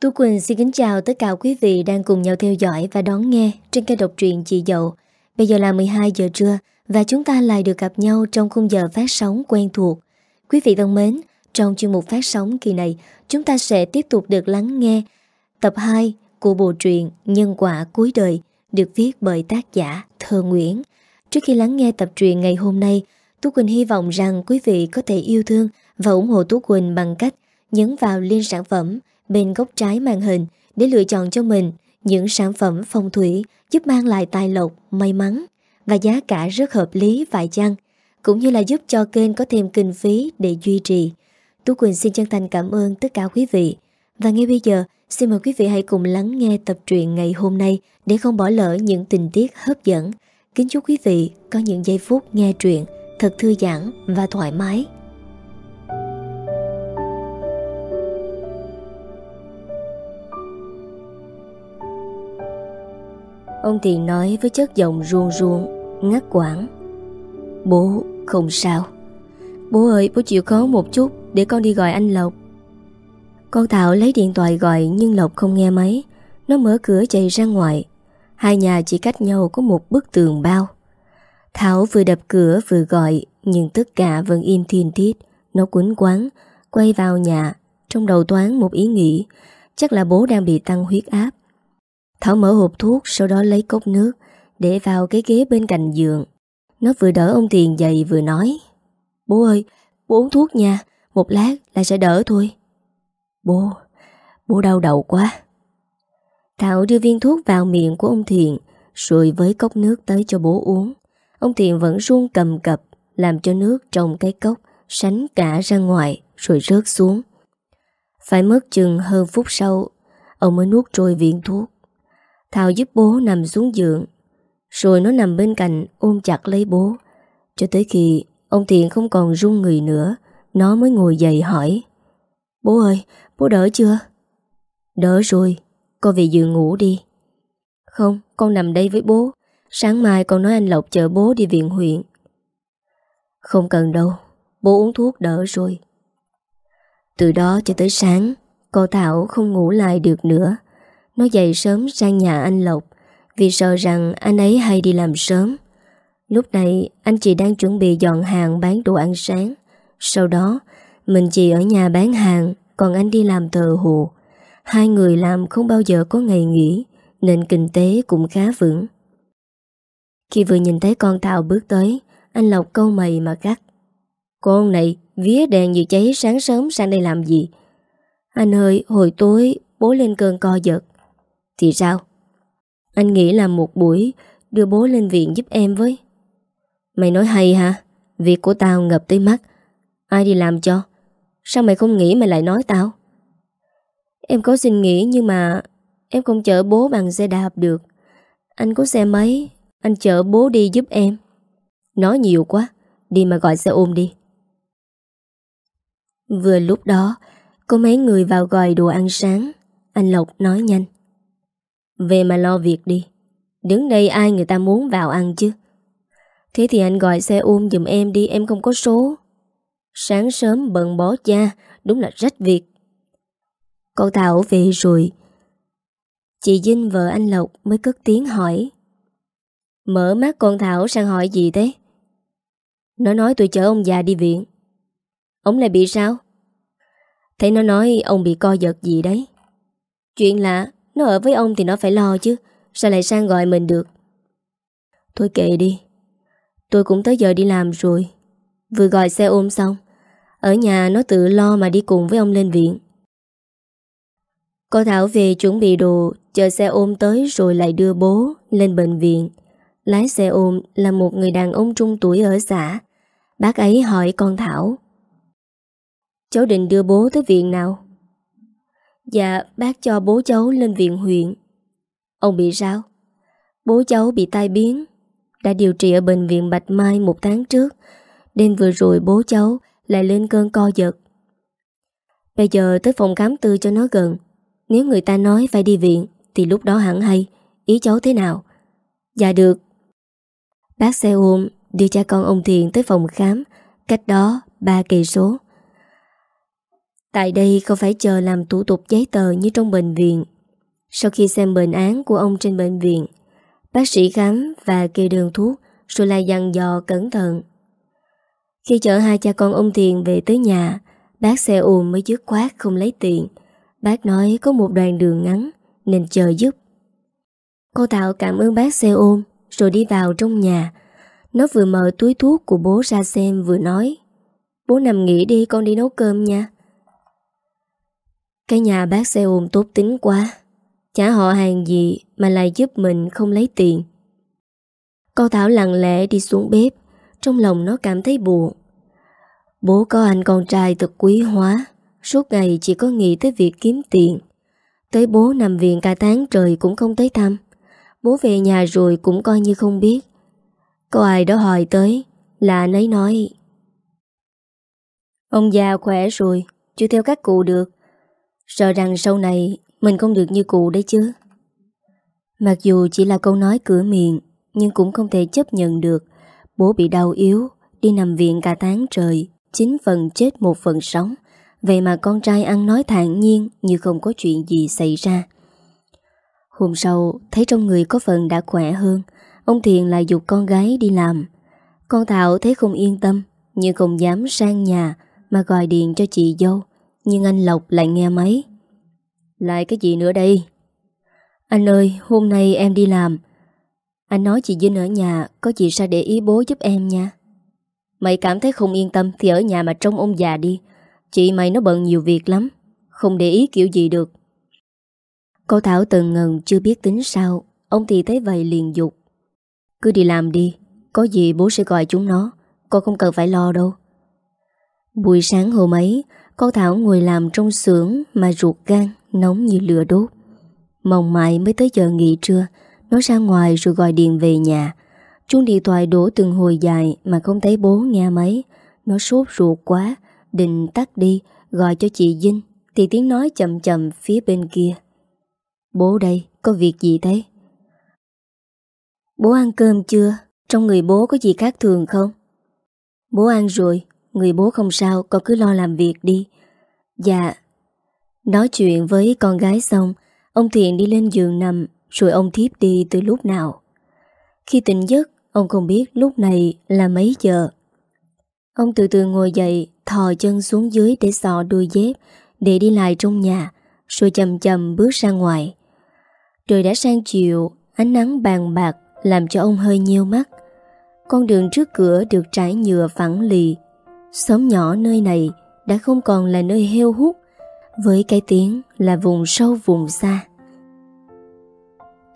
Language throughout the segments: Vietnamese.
Tú Quỳnh xin kính chào tất cả quý vị đang cùng nhau theo dõi và đón nghe trên kênh độc truyện Chị Dậu. Bây giờ là 12 giờ trưa và chúng ta lại được gặp nhau trong khung giờ phát sóng quen thuộc. Quý vị thân mến, trong chuyên mục phát sóng kỳ này, chúng ta sẽ tiếp tục được lắng nghe tập 2 của bộ truyện Nhân quả cuối đời được viết bởi tác giả Thơ Nguyễn. Trước khi lắng nghe tập truyện ngày hôm nay, Tú Quỳnh hy vọng rằng quý vị có thể yêu thương và ủng hộ Tú Quỳnh bằng cách nhấn vào link sản phẩm bên góc trái màn hình để lựa chọn cho mình những sản phẩm phong thủy giúp mang lại tài lộc, may mắn và giá cả rất hợp lý vài chăng, cũng như là giúp cho kênh có thêm kinh phí để duy trì. Tú Quỳnh xin chân thành cảm ơn tất cả quý vị. Và ngay bây giờ, xin mời quý vị hãy cùng lắng nghe tập truyện ngày hôm nay để không bỏ lỡ những tình tiết hấp dẫn. Kính chúc quý vị có những giây phút nghe truyện thật thư giãn và thoải mái. Ông Tiền nói với chất giọng ruông ruông, Ngắt quãng. Bố, không sao. Bố ơi, bố chịu khó một chút, Để con đi gọi anh Lộc. Con Thảo lấy điện thoại gọi, Nhưng Lộc không nghe máy. Nó mở cửa chạy ra ngoài. Hai nhà chỉ cách nhau có một bức tường bao. Thảo vừa đập cửa vừa gọi, Nhưng tất cả vẫn im thiên thiết Nó quấn quán, Quay vào nhà. Trong đầu toán một ý nghĩ, Chắc là bố đang bị tăng huyết áp. Thảo mở hộp thuốc sau đó lấy cốc nước để vào cái ghế bên cạnh giường. Nó vừa đỡ ông Tiền dậy vừa nói Bố ơi, bố uống thuốc nha, một lát là sẽ đỡ thôi. Bố, bố đau đầu quá. Thảo đưa viên thuốc vào miệng của ông Thiện rồi với cốc nước tới cho bố uống. Ông Thiện vẫn run cầm cập làm cho nước trong cái cốc sánh cả ra ngoài rồi rớt xuống. Phải mất chừng hơn phút sau ông mới nuốt trôi viên thuốc. Thảo giúp bố nằm xuống giường Rồi nó nằm bên cạnh ôm chặt lấy bố. Cho tới khi ông Thiện không còn run người nữa Nó mới ngồi dậy hỏi Bố ơi, bố đỡ chưa? Đỡ rồi, con về giường ngủ đi. Không, con nằm đây với bố Sáng mai con nói anh Lộc chở bố đi viện huyện. Không cần đâu Bố uống thuốc đỡ rồi. Từ đó cho tới sáng Cô Thảo không ngủ lại được nữa nó dậy sớm sang nhà anh Lộc, Vì sợ rằng anh ấy hay đi làm sớm. Lúc này, anh chị đang chuẩn bị dọn hàng bán đồ ăn sáng. Sau đó, Mình chị ở nhà bán hàng, Còn anh đi làm thờ hồ Hai người làm không bao giờ có ngày nghỉ, Nên kinh tế cũng khá vững. Khi vừa nhìn thấy con Thảo bước tới, Anh Lộc câu mày mà gắt. Con này, vía đèn như cháy sáng sớm sang đây làm gì? Anh ơi, hồi tối bố lên cơn co giật thì sao? Anh nghĩ là một buổi đưa bố lên viện giúp em với. Mày nói hay hả? Việc của tao ngập tới mắt. Ai đi làm cho? Sao mày không nghĩ mày lại nói tao? Em có xin nghỉ nhưng mà em không chở bố bằng xe đạp được. Anh có xe máy, anh chở bố đi giúp em. Nói nhiều quá, đi mà gọi xe ôm đi. Vừa lúc đó, có mấy người vào gọi đồ ăn sáng. Anh Lộc nói nhanh. Về mà lo việc đi. Đứng đây ai người ta muốn vào ăn chứ? Thế thì anh gọi xe ôm dùm em đi, Em không có số. Sáng sớm bận bó cha, Đúng là rách việc. Con Thảo về rồi. Chị Vinh vợ anh Lộc mới cất tiếng hỏi. Mở mắt con Thảo sang hỏi gì thế? Nó nói tôi chở ông già đi viện. Ông lại bị sao? Thấy nó nói ông bị co giật gì đấy. Chuyện lạ nó ở với ông thì nó phải lo chứ. Sao lại sang gọi mình được? Thôi kệ đi. Tôi cũng tới giờ đi làm rồi. Vừa gọi xe ôm xong, Ở nhà nó tự lo mà đi cùng với ông lên viện. Cô Thảo về chuẩn bị đồ, Chờ xe ôm tới rồi lại đưa bố Lên bệnh viện. Lái xe ôm là một người đàn ông trung tuổi ở xã. Bác ấy hỏi con Thảo, Cháu định đưa bố tới viện nào? Dạ bác cho bố cháu lên viện huyện. Ông bị sao? Bố cháu bị tai biến. Đã điều trị ở bệnh viện Bạch Mai một tháng trước. Đêm vừa rồi bố cháu lại lên cơn co giật. Bây giờ tới phòng khám tư cho nó gần. Nếu người ta nói phải đi viện, Thì lúc đó hẳn hay. Ý cháu thế nào? Dạ được. Bác xe ôm đưa cha con ông Thiện tới phòng khám. Cách đó 3 cây số. Tại đây không phải chờ làm thủ tục giấy tờ như trong bệnh viện. Sau khi xem bệnh án của ông trên bệnh viện, bác sĩ khám và kê đơn thuốc rồi lại dặn dò cẩn thận. Khi chở hai cha con ông Thiền về tới nhà, bác xe ôm mới dứt khoát không lấy tiền. Bác nói có một đoạn đường ngắn nên chờ giúp. Cô Thảo cảm ơn bác xe ôm rồi đi vào trong nhà. Nó vừa mở túi thuốc của bố ra xem vừa nói Bố nằm nghỉ đi con đi nấu cơm nha. Cái nhà bác xe ôm tốt tính quá. Chả họ hàng gì mà lại giúp mình không lấy tiền. Cô Thảo lặng lẽ đi xuống bếp. Trong lòng nó cảm thấy buồn. Bố có anh con trai thật quý hóa. Suốt ngày chỉ có nghĩ tới việc kiếm tiền. Tới bố nằm viện cả tháng trời cũng không tới thăm. Bố về nhà rồi cũng coi như không biết. Có ai đó hỏi tới, Là anh ấy nói. Ông già khỏe rồi, Chưa theo các cụ được. Sợ rằng sau này Mình không được như cụ đấy chứ. Mặc dù chỉ là câu nói cửa miệng, Nhưng cũng không thể chấp nhận được. Bố bị đau yếu, Đi nằm viện cả tháng trời Chính phần chết một phần sống. Vậy mà con trai ăn nói thản nhiên Như không có chuyện gì xảy ra. Hôm sau, Thấy trong người có phần đã khỏe hơn, Ông Thiền lại dục con gái đi làm. Con Thảo thấy không yên tâm, Nhưng không dám sang nhà Mà gọi điện cho chị dâu. Nhưng anh Lộc lại nghe máy. Lại cái gì nữa đây? Anh ơi, hôm nay em đi làm. Anh nói chị Vinh ở nhà, Có chị sao để ý bố giúp em nha. Mày cảm thấy không yên tâm Thì ở nhà mà trông ông già đi. Chị mày nó bận nhiều việc lắm, Không để ý kiểu gì được. Cô Thảo từng ngần chưa biết tính sao, Ông thì thấy vậy liền dục. Cứ đi làm đi, Có gì bố sẽ gọi chúng nó, Cô không cần phải lo đâu. Buổi sáng hôm ấy con Thảo ngồi làm trong xưởng Mà ruột gan, nóng như lửa đốt. Mong mãi mới tới giờ nghỉ trưa, Nó ra ngoài rồi gọi điện về nhà. Chuông điện thoại đổ từng hồi dài Mà không thấy bố nghe máy. Nó sốt ruột quá, Định tắt đi, gọi cho chị Vinh, Thì tiếng nói chậm chậm phía bên kia. Bố đây, có việc gì thế? Bố ăn cơm chưa? Trong người bố có gì khác thường không? Bố ăn rồi. Người bố không sao, Con cứ lo làm việc đi. Dạ. Nói chuyện với con gái xong, Ông Thiện đi lên giường nằm, Rồi ông thiếp đi từ lúc nào. Khi tỉnh giấc, Ông không biết lúc này là mấy giờ. Ông từ từ ngồi dậy, Thò chân xuống dưới để sọ đuôi dép, Để đi lại trong nhà, Rồi chầm chầm bước ra ngoài. Trời đã sang chiều, Ánh nắng bàn bạc Làm cho ông hơi nheo mắt. Con đường trước cửa được trải nhựa phẳng lì Xóm nhỏ nơi này Đã không còn là nơi heo hút Với cái tiếng là vùng sâu vùng xa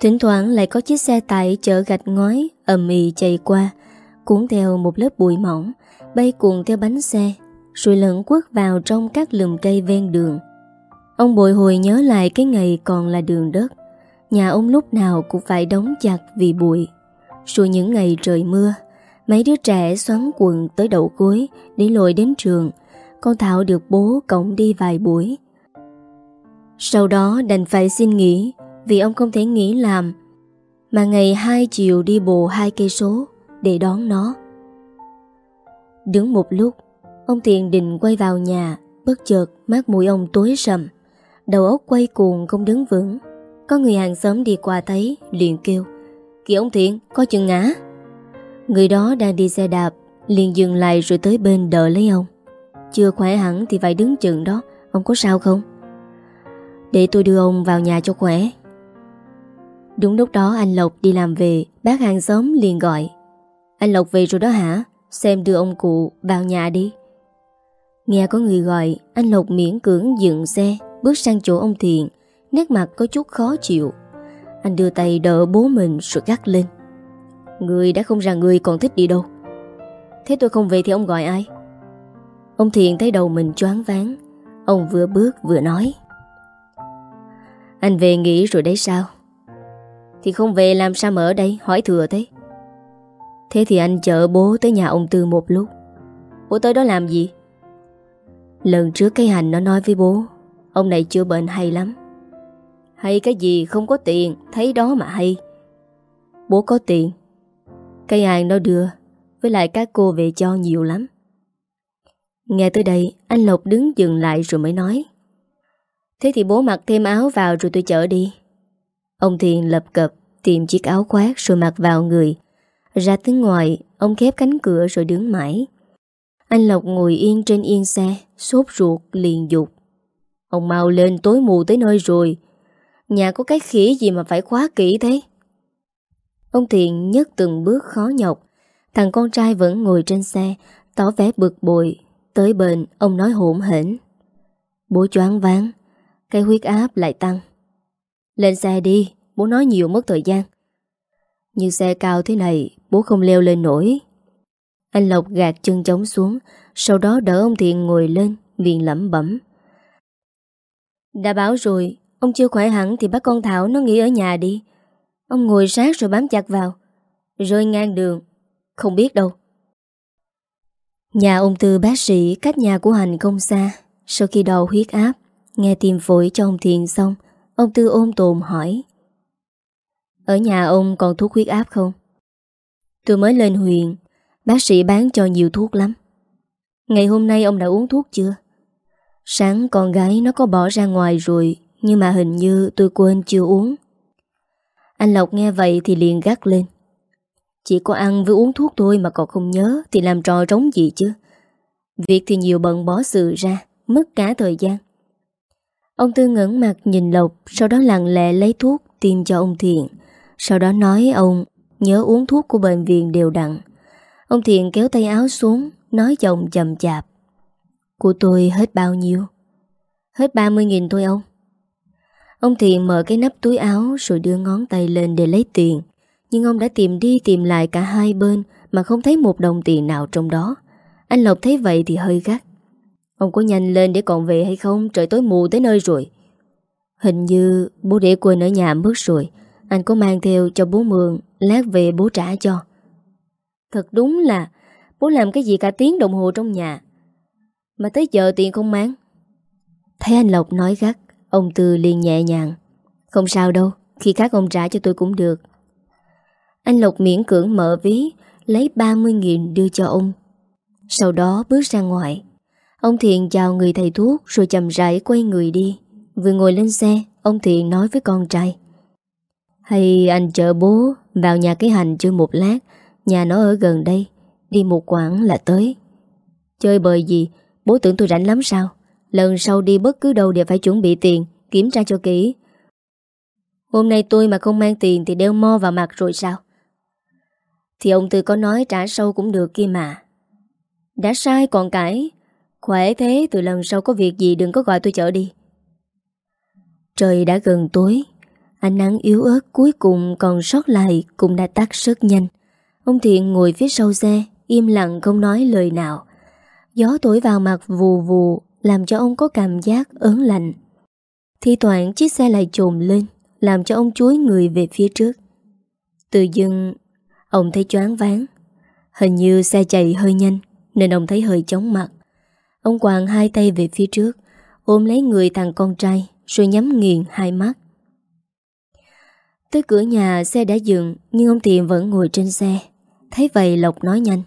Thỉnh thoảng lại có chiếc xe tải chở gạch ngói ầm ì chạy qua, cuốn theo một lớp bụi mỏng, bay cuồng theo bánh xe, rồi lẫn quất vào trong các lùm cây ven đường. Ông bồi hồi nhớ lại cái ngày còn là đường đất. Nhà ông lúc nào cũng phải đóng chặt vì bụi. Rồi những ngày trời mưa, mấy đứa trẻ xoắn quần tới đầu cuối để lội đến trường. Con Thảo được bố cổng đi vài buổi. Sau đó đành phải xin nghỉ vì ông không thể nghỉ làm mà ngày hai chiều đi bộ hai cây số để đón nó. Đứng một lúc, ông Thiện định quay vào nhà, bất chợt mắt mũi ông tối sầm, đầu óc quay cuồng không đứng vững. Có người hàng xóm đi qua thấy, liền kêu, kìa ông Thiện, có chừng ngã. Người đó đang đi xe đạp, liền dừng lại rồi tới bên đợi lấy ông. Chưa khỏe hẳn thì phải đứng chừng đó, ông có sao không? Để tôi đưa ông vào nhà cho khỏe. Đúng lúc đó anh Lộc đi làm về Bác hàng xóm liền gọi. Anh Lộc về rồi đó hả? Xem đưa ông cụ vào nhà đi. Nghe có người gọi Anh Lộc miễn cưỡng dựng xe Bước sang chỗ ông Thiện Nét mặt có chút khó chịu. Anh đưa tay đỡ bố mình rồi gắt lên. Người đã không ra người còn thích đi đâu. Thế tôi không về thì ông gọi ai? Ông Thiện thấy đầu mình choáng váng, Ông vừa bước vừa nói. Anh về nghỉ rồi đấy sao? Thì không về làm sao mở đây? Hỏi thừa thế. Thế thì anh chở bố tới nhà ông Tư một lúc. Bố tới đó làm gì? Lần trước cái hành nó nói với bố, Ông này chưa bệnh hay lắm. Hay cái gì không có tiền, Thấy đó mà hay. Bố có tiền Cây hàng nó đưa, Với lại các cô về cho nhiều lắm. Nghe tới đây, Anh Lộc đứng dừng lại rồi mới nói. Thế thì bố mặc thêm áo vào rồi tôi chở đi. Ông Thiền lập cập, Tìm chiếc áo khoác rồi mặc vào người. Ra tới ngoài, Ông khép cánh cửa rồi đứng mãi. Anh Lộc ngồi yên trên yên xe, Sốt ruột, liền dục. Ông mau lên tối mù tới nơi rồi. Nhà có cái khỉ gì mà phải khóa kỹ thế? Ông Thiện nhấc từng bước khó nhọc. Thằng con trai vẫn ngồi trên xe, Tỏ vẻ bực bội. Tới bệnh ông nói hỗn hển. Bố choáng váng, Cái huyết áp lại tăng. Lên xe đi, Bố nói nhiều mất thời gian. Như xe cao thế này, Bố không leo lên nổi. Anh Lộc gạt chân chống xuống, Sau đó đỡ ông Thiện ngồi lên viện lẩm bẩm. Đã báo rồi, Ông chưa khỏe hẳn thì bắt con Thảo nó nghỉ ở nhà đi. Ông ngồi sát rồi bám chặt vào, Rơi ngang đường, Không biết đâu Nhà ông Tư bác sĩ cách nhà của Hành không xa Sau khi đo huyết áp, Nghe tìm phổi cho ông Thiện xong, Ông Tư ôm tồn hỏi, Ở nhà ông còn thuốc huyết áp không? Tôi mới lên huyện, Bác sĩ bán cho nhiều thuốc lắm Ngày hôm nay ông đã uống thuốc chưa? Sáng con gái nó có bỏ ra ngoài rồi, Nhưng mà hình như tôi quên chưa uống anh Lộc nghe vậy thì liền gắt lên. Chỉ có ăn với uống thuốc thôi mà còn không nhớ Thì làm trò trống gì chứ. Việc thì nhiều bận bỏ sự ra, Mất cả thời gian. Ông Tư ngẩn mặt nhìn Lộc, Sau đó lặng lẽ lấy thuốc tiêm cho ông Thiện. Sau đó nói ông, Nhớ uống thuốc của bệnh viện đều đặn. Ông Thiện kéo tay áo xuống, Nói giọng chậm chạp. Của tôi hết bao nhiêu? Hết 30.000 thôi ông. Ông Thiện mở cái nắp túi áo Rồi đưa ngón tay lên để lấy tiền. Nhưng ông đã tìm đi tìm lại cả hai bên Mà không thấy một đồng tiền nào trong đó. Anh Lộc thấy vậy thì hơi gắt. Ông có nhanh lên để còn về hay không? Trời tối mù tới nơi rồi. Hình như bố để quên ở nhà mất rồi. Anh có mang theo cho bố mượn Lát về bố trả cho. Thật đúng là Bố làm cái gì cả tiếng đồng hồ trong nhà. Mà tới giờ tiền không mang. Thấy anh Lộc nói gắt. Ông Tư liền nhẹ nhàng. Không sao đâu, Khi khác ông trả cho tôi cũng được. Anh Lộc miễn cưỡng mở ví, Lấy 30.000 đưa cho ông. Sau đó bước ra ngoài. Ông Thiện chào người thầy thuốc Rồi chậm rãi quay người đi. Vừa ngồi lên xe, Ông Thiện nói với con trai. Hay anh chở bố Vào nhà cái hành chơi một lát. Nhà nó ở gần đây, Đi một quãng là tới. Chơi bời gì, Bố tưởng tôi rảnh lắm sao? Lần sau đi bất cứ đâu đều phải chuẩn bị tiền, Kiểm tra cho kỹ. Hôm nay tôi mà không mang tiền Thì đeo mo vào mặt rồi sao? Thì ông Tư có nói trả sâu cũng được kia mà. Đã sai còn cãi. Khỏe thế, từ lần sau có việc gì Đừng có gọi tôi chở đi. Trời đã gần tối. Ánh nắng yếu ớt cuối cùng còn sót lại Cũng đã tắt rất nhanh. Ông Thiện ngồi phía sau xe, Im lặng không nói lời nào. Gió tối vào mặt vù vù làm cho ông có cảm giác ớn lạnh. Thì thoảng chiếc xe lại trồm lên, Làm cho ông chuối người về phía trước. Từ dưng, Ông thấy choáng váng. Hình như xe chạy hơi nhanh, Nên ông thấy hơi chóng mặt. Ông quàng hai tay về phía trước, Ôm lấy người thằng con trai, Rồi nhắm nghiền hai mắt. Tới cửa nhà, xe đã dừng Nhưng ông tiền vẫn ngồi trên xe. Thấy vậy Lộc nói nhanh.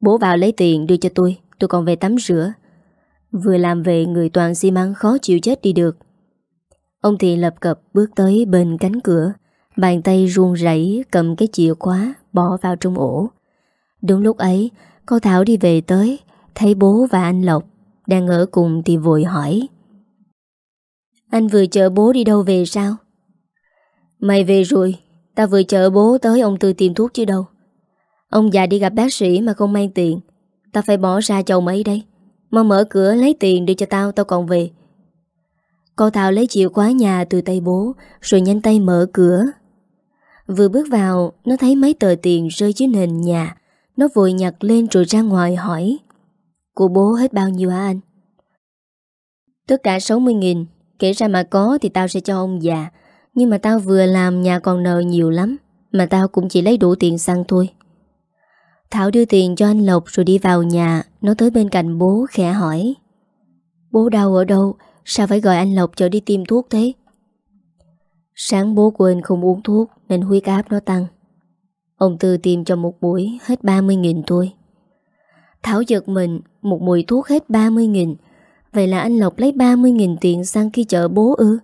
Bố vào lấy tiền đưa cho tôi Tôi còn về tắm rửa. Vừa làm về, người toàn xi măng khó chịu chết đi được. Ông thì lập cập bước tới bên cánh cửa, Bàn tay ruông rảy cầm cái chìa khóa Bỏ vào trong ổ. Đúng lúc ấy, Cô Thảo đi về tới, Thấy bố và anh Lộc Đang ở cùng thì vội hỏi. Anh vừa chở bố đi đâu về sao? Mày về rồi, Ta vừa chở bố tới ông Tư tìm thuốc chứ đâu. Ông già đi gặp bác sĩ mà không mang tiền, Ta phải bỏ ra chồng mấy đây mà mở cửa lấy tiền đưa cho tao Tao còn về. Cô Thảo lấy chìa khóa nhà từ tay bố, Rồi nhanh tay mở cửa. Vừa bước vào, Nó thấy mấy tờ tiền rơi dưới nền nhà. Nó vội nhặt lên rồi ra ngoài hỏi, Của bố hết bao nhiêu hả anh? Tất cả 60.000 Kể ra mà có thì tao sẽ cho ông già. Nhưng mà tao vừa làm nhà còn nợ nhiều lắm, Mà tao cũng chỉ lấy đủ tiền xăng thôi. Thảo đưa tiền cho anh Lộc rồi đi vào nhà. Nó tới bên cạnh bố, khẽ hỏi. Bố đau ở đâu? Sao phải gọi anh Lộc chở đi tìm thuốc thế? Sáng bố quên không uống thuốc Nên huyết áp nó tăng. Ông Tư tìm cho một buổi Hết 30.000 thôi. Thảo giật mình, Một mùi thuốc hết 30.000 Vậy là anh Lộc lấy 30.000 tiền sang khi chợ bố ư?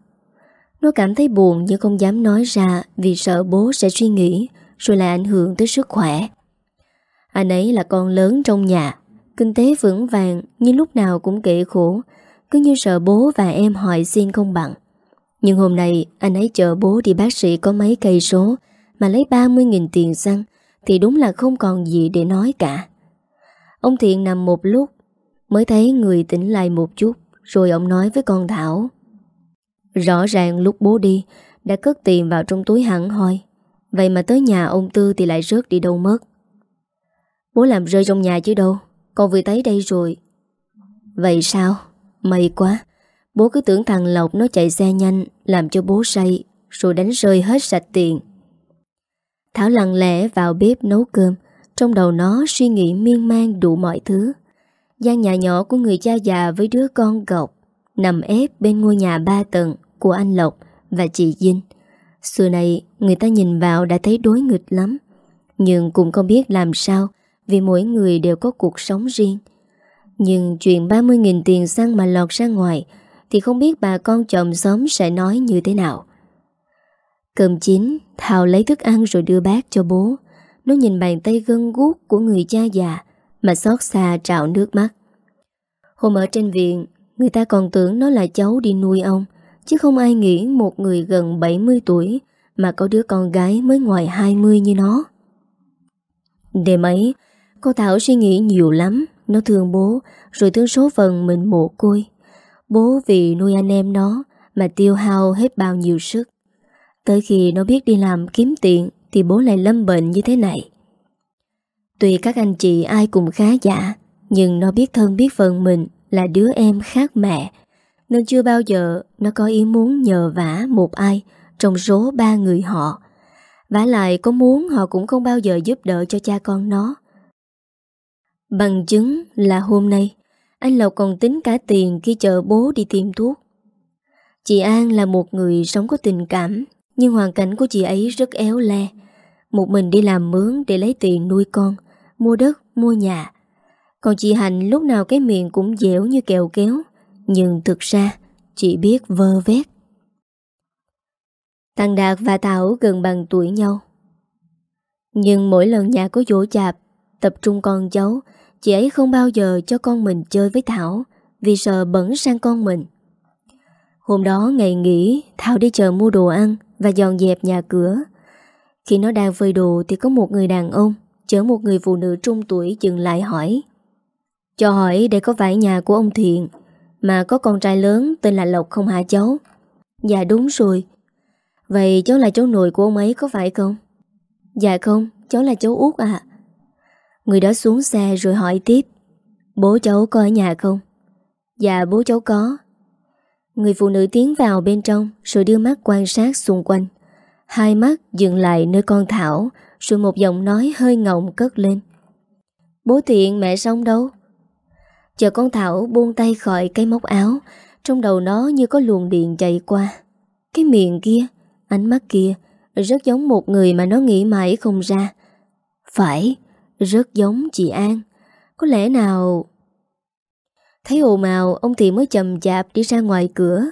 Nó cảm thấy buồn nhưng không dám nói ra Vì sợ bố sẽ suy nghĩ Rồi lại ảnh hưởng tới sức khỏe. Anh ấy là con lớn trong nhà. Kinh tế vững vàng, Nhưng lúc nào cũng kệ khổ. Cứ như sợ bố và em hỏi xin không bằng. Nhưng hôm nay, anh ấy chờ bố đi bác sĩ có mấy cây số, Mà lấy 30.000 tiền xăng, Thì đúng là không còn gì để nói cả. Ông Thiện nằm một lúc, Mới thấy người tỉnh lại một chút, Rồi ông nói với con Thảo. Rõ ràng lúc bố đi, Đã cất tiền vào trong túi hẳn hoi. Vậy mà tới nhà ông Tư thì lại rớt đi đâu mất. Bố làm rơi trong nhà chứ đâu Con vừa thấy đây rồi. Vậy sao? May quá. Bố cứ tưởng thằng Lộc nó chạy xe nhanh Làm cho bố say Rồi đánh rơi hết sạch tiền. Thảo lặng lẽ vào bếp nấu cơm Trong đầu nó suy nghĩ miên man đủ mọi thứ. Gian nhà nhỏ của người cha già với đứa con gọc nằm ép bên ngôi nhà ba tầng của anh Lộc và chị Dinh. Xưa này người ta nhìn vào đã thấy đối nghịch lắm, nhưng cũng không biết làm sao vì mỗi người đều có cuộc sống riêng. Nhưng chuyện 30.000 tiền xăng mà lọt ra ngoài thì không biết bà con chồng xóm sẽ nói như thế nào. Cơm chín, Thảo lấy thức ăn rồi đưa bác cho bố. Nó nhìn bàn tay gân guốc của người cha già mà xót xa trạo nước mắt. Hôm ở trên viện, người ta còn tưởng nó là cháu đi nuôi ông, chứ không ai nghĩ một người gần 70 tuổi mà có đứa con gái mới ngoài 20 như nó. Đêm ấy, cô Thảo suy nghĩ nhiều lắm, nó thương bố, rồi thương số phận mình mồ côi. Bố vì nuôi anh em nó mà tiêu hao hết bao nhiêu sức. Tới khi nó biết đi làm kiếm tiền thì bố lại lâm bệnh như thế này. Tuy các anh chị ai cũng khá giả Nhưng nó biết thân biết phận mình Là đứa em khác mẹ Nên chưa bao giờ nó có ý muốn nhờ vả một ai Trong số ba người họ vả lại có muốn họ cũng không bao giờ giúp đỡ cho cha con nó Bằng chứng là hôm nay Anh Lộc còn tính cả tiền khi chờ bố đi tìm thuốc Chị An là một người sống có tình cảm Nhưng hoàn cảnh của chị ấy rất éo le Một mình đi làm mướn để lấy tiền nuôi con mua đất, mua nhà. Còn chị Hạnh lúc nào cái miệng cũng dẻo như kẹo kéo, nhưng thực ra chị biết vơ vét. Thằng Đạt và Thảo gần bằng tuổi nhau. Nhưng mỗi lần nhà có dỗ chạp, tập trung con cháu, chị ấy không bao giờ cho con mình chơi với Thảo vì sợ bẩn sang con mình. Hôm đó ngày nghỉ, Thảo đi chợ mua đồ ăn và dọn dẹp nhà cửa. Khi nó đang phơi đồ thì có một người đàn ông Chở một người phụ nữ trung tuổi dừng lại hỏi Cho hỏi để có phải nhà của ông Thiện Mà có con trai lớn tên là Lộc không hả cháu Dạ đúng rồi Vậy cháu là cháu nội của ông ấy có phải không Dạ không Cháu là cháu út à Người đó xuống xe rồi hỏi tiếp. Bố cháu có ở nhà không? Dạ bố cháu có. Người phụ nữ tiến vào bên trong Rồi đưa mắt quan sát xung quanh. Hai mắt dừng lại nơi con Thảo rồi một giọng nói hơi ngọng cất lên. Bố thiện, mẹ xong đâu? Chờ con Thảo buông tay khỏi cái móc áo, Trong đầu nó như có luồng điện chạy qua. Cái miệng kia, Ánh mắt kia, Rất giống một người mà nó nghĩ mãi không ra. Phải rất giống chị An. Có lẽ nào Thấy ồn ào, Ông Thiện mới chầm chạp đi ra ngoài cửa.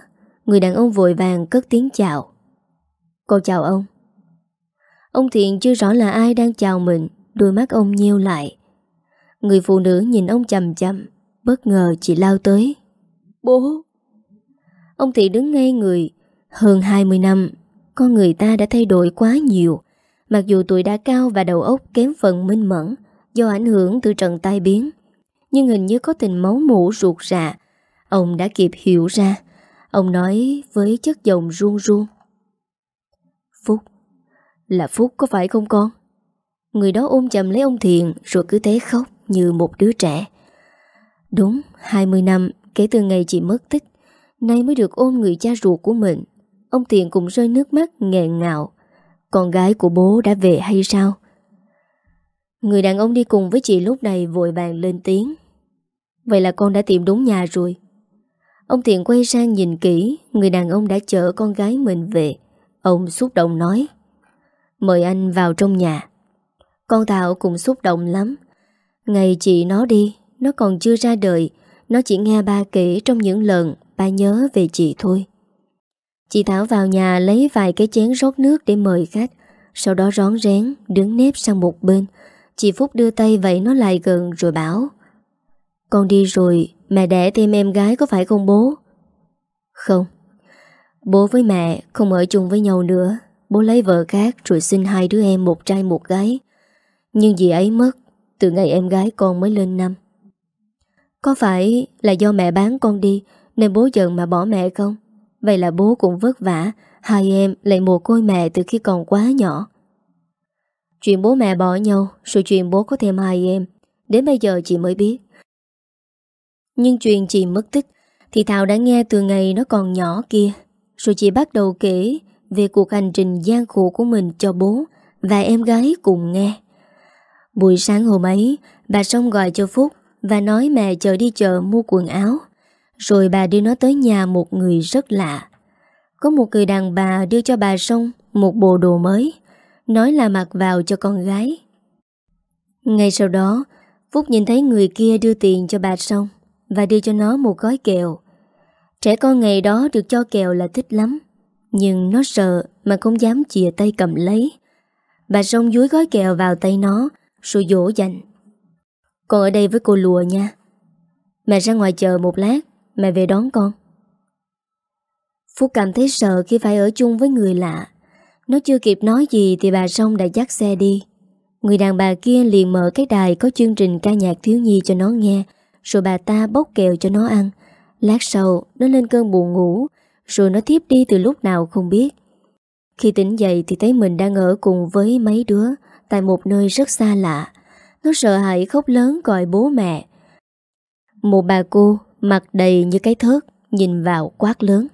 Người đàn ông vội vàng cất tiếng chào. Cô chào ông. Ông Thiện chưa rõ là ai đang chào mình, Đôi mắt ông nheo lại. Người phụ nữ nhìn ông chầm chầm Bất ngờ chị lao tới. Bố! Ông Thiện đứng ngay người. Hơn 20 năm, Con người ta đã thay đổi quá nhiều. Mặc dù tuổi đã cao và đầu óc kém phần minh mẫn Do ảnh hưởng từ trận tai biến, Nhưng hình như có tình máu mũ ruột rạ. Ông đã kịp hiểu ra, Ông nói với chất giọng ruông ruông Phúc, là Phúc có phải không con? Người đó ôm chầm lấy ông Thiện Rồi cứ thế khóc như một đứa trẻ. Đúng 20 năm kể từ ngày chị mất tích, Nay mới được ôm người cha ruột của mình. Ông Thiện cũng rơi nước mắt nghẹn ngào. Con gái của bố đã về hay sao? Người đàn ông đi cùng với chị lúc này vội vàng lên tiếng. Vậy là con đã tìm đúng nhà rồi. Ông Thiện quay sang nhìn kỹ, Người đàn ông đã chở con gái mình về. Ông xúc động nói, Mời anh vào trong nhà. Con Thảo cũng xúc động lắm. Ngày chị nó đi, Nó còn chưa ra đời, Nó chỉ nghe ba kể trong những lần Ba nhớ về chị thôi. Chị Thảo vào nhà lấy vài cái chén rót nước để mời khách. Sau đó rón rén, Đứng nếp sang một bên. Chị Phúc đưa tay vậy nó lại gần rồi bảo, Con đi rồi, Mẹ đẻ thêm em gái có phải không bố? Không. Bố với mẹ không ở chung với nhau nữa. Bố lấy vợ khác rồi sinh hai đứa em, một trai, một gái. Nhưng dì ấy mất Từ ngày em gái con mới lên năm. Có phải là do mẹ bán con đi, Nên bố giận mà bỏ mẹ không? Vậy là bố cũng vất vả, Hai em lại mồ côi mẹ từ khi còn quá nhỏ. Chuyện bố mẹ bỏ nhau, Rồi chuyện bố có thêm hai em, Đến bây giờ chị mới biết. Nhưng chuyện chị mất tích Thì Thảo đã nghe từ ngày nó còn nhỏ kia, Rồi chị bắt đầu kể Về cuộc hành trình gian khổ của mình cho bố Và em gái cùng nghe. Buổi sáng hôm ấy, Bà Sông gọi cho Phúc Và nói mẹ chờ đi chợ mua quần áo. Rồi bà đưa nó tới nhà một người rất lạ. Có một người đàn bà đưa cho bà Sông Một bộ đồ mới, Nói là mặc vào cho con gái. Ngay sau đó, Phúc nhìn thấy người kia đưa tiền cho bà xong Và đưa cho nó một gói kẹo. Trẻ con ngày đó được cho kẹo là thích lắm, Nhưng nó sợ mà không dám chìa tay cầm lấy. Bà xong dúi gói kẹo vào tay nó, Rồi dỗ dành. Con ở đây với cô lùa nha. Mẹ ra ngoài chờ một lát. Mẹ về đón con Phúc cảm thấy sợ khi phải ở chung với người lạ nó chưa kịp nói gì thì bà Song đã dắt xe đi. Người đàn bà kia liền mở cái đài có chương trình ca nhạc thiếu nhi cho nó nghe, rồi bà ta bốc kẹo cho nó ăn. Lát sau, nó lên cơn buồn ngủ, rồi nó tiếp đi từ lúc nào không biết. Khi tỉnh dậy thì thấy mình đang ở cùng với mấy đứa tại một nơi rất xa lạ. Nó sợ hãi khóc lớn gọi bố mẹ. Một bà cô mặt đầy như cái thớt nhìn vào quát lớn.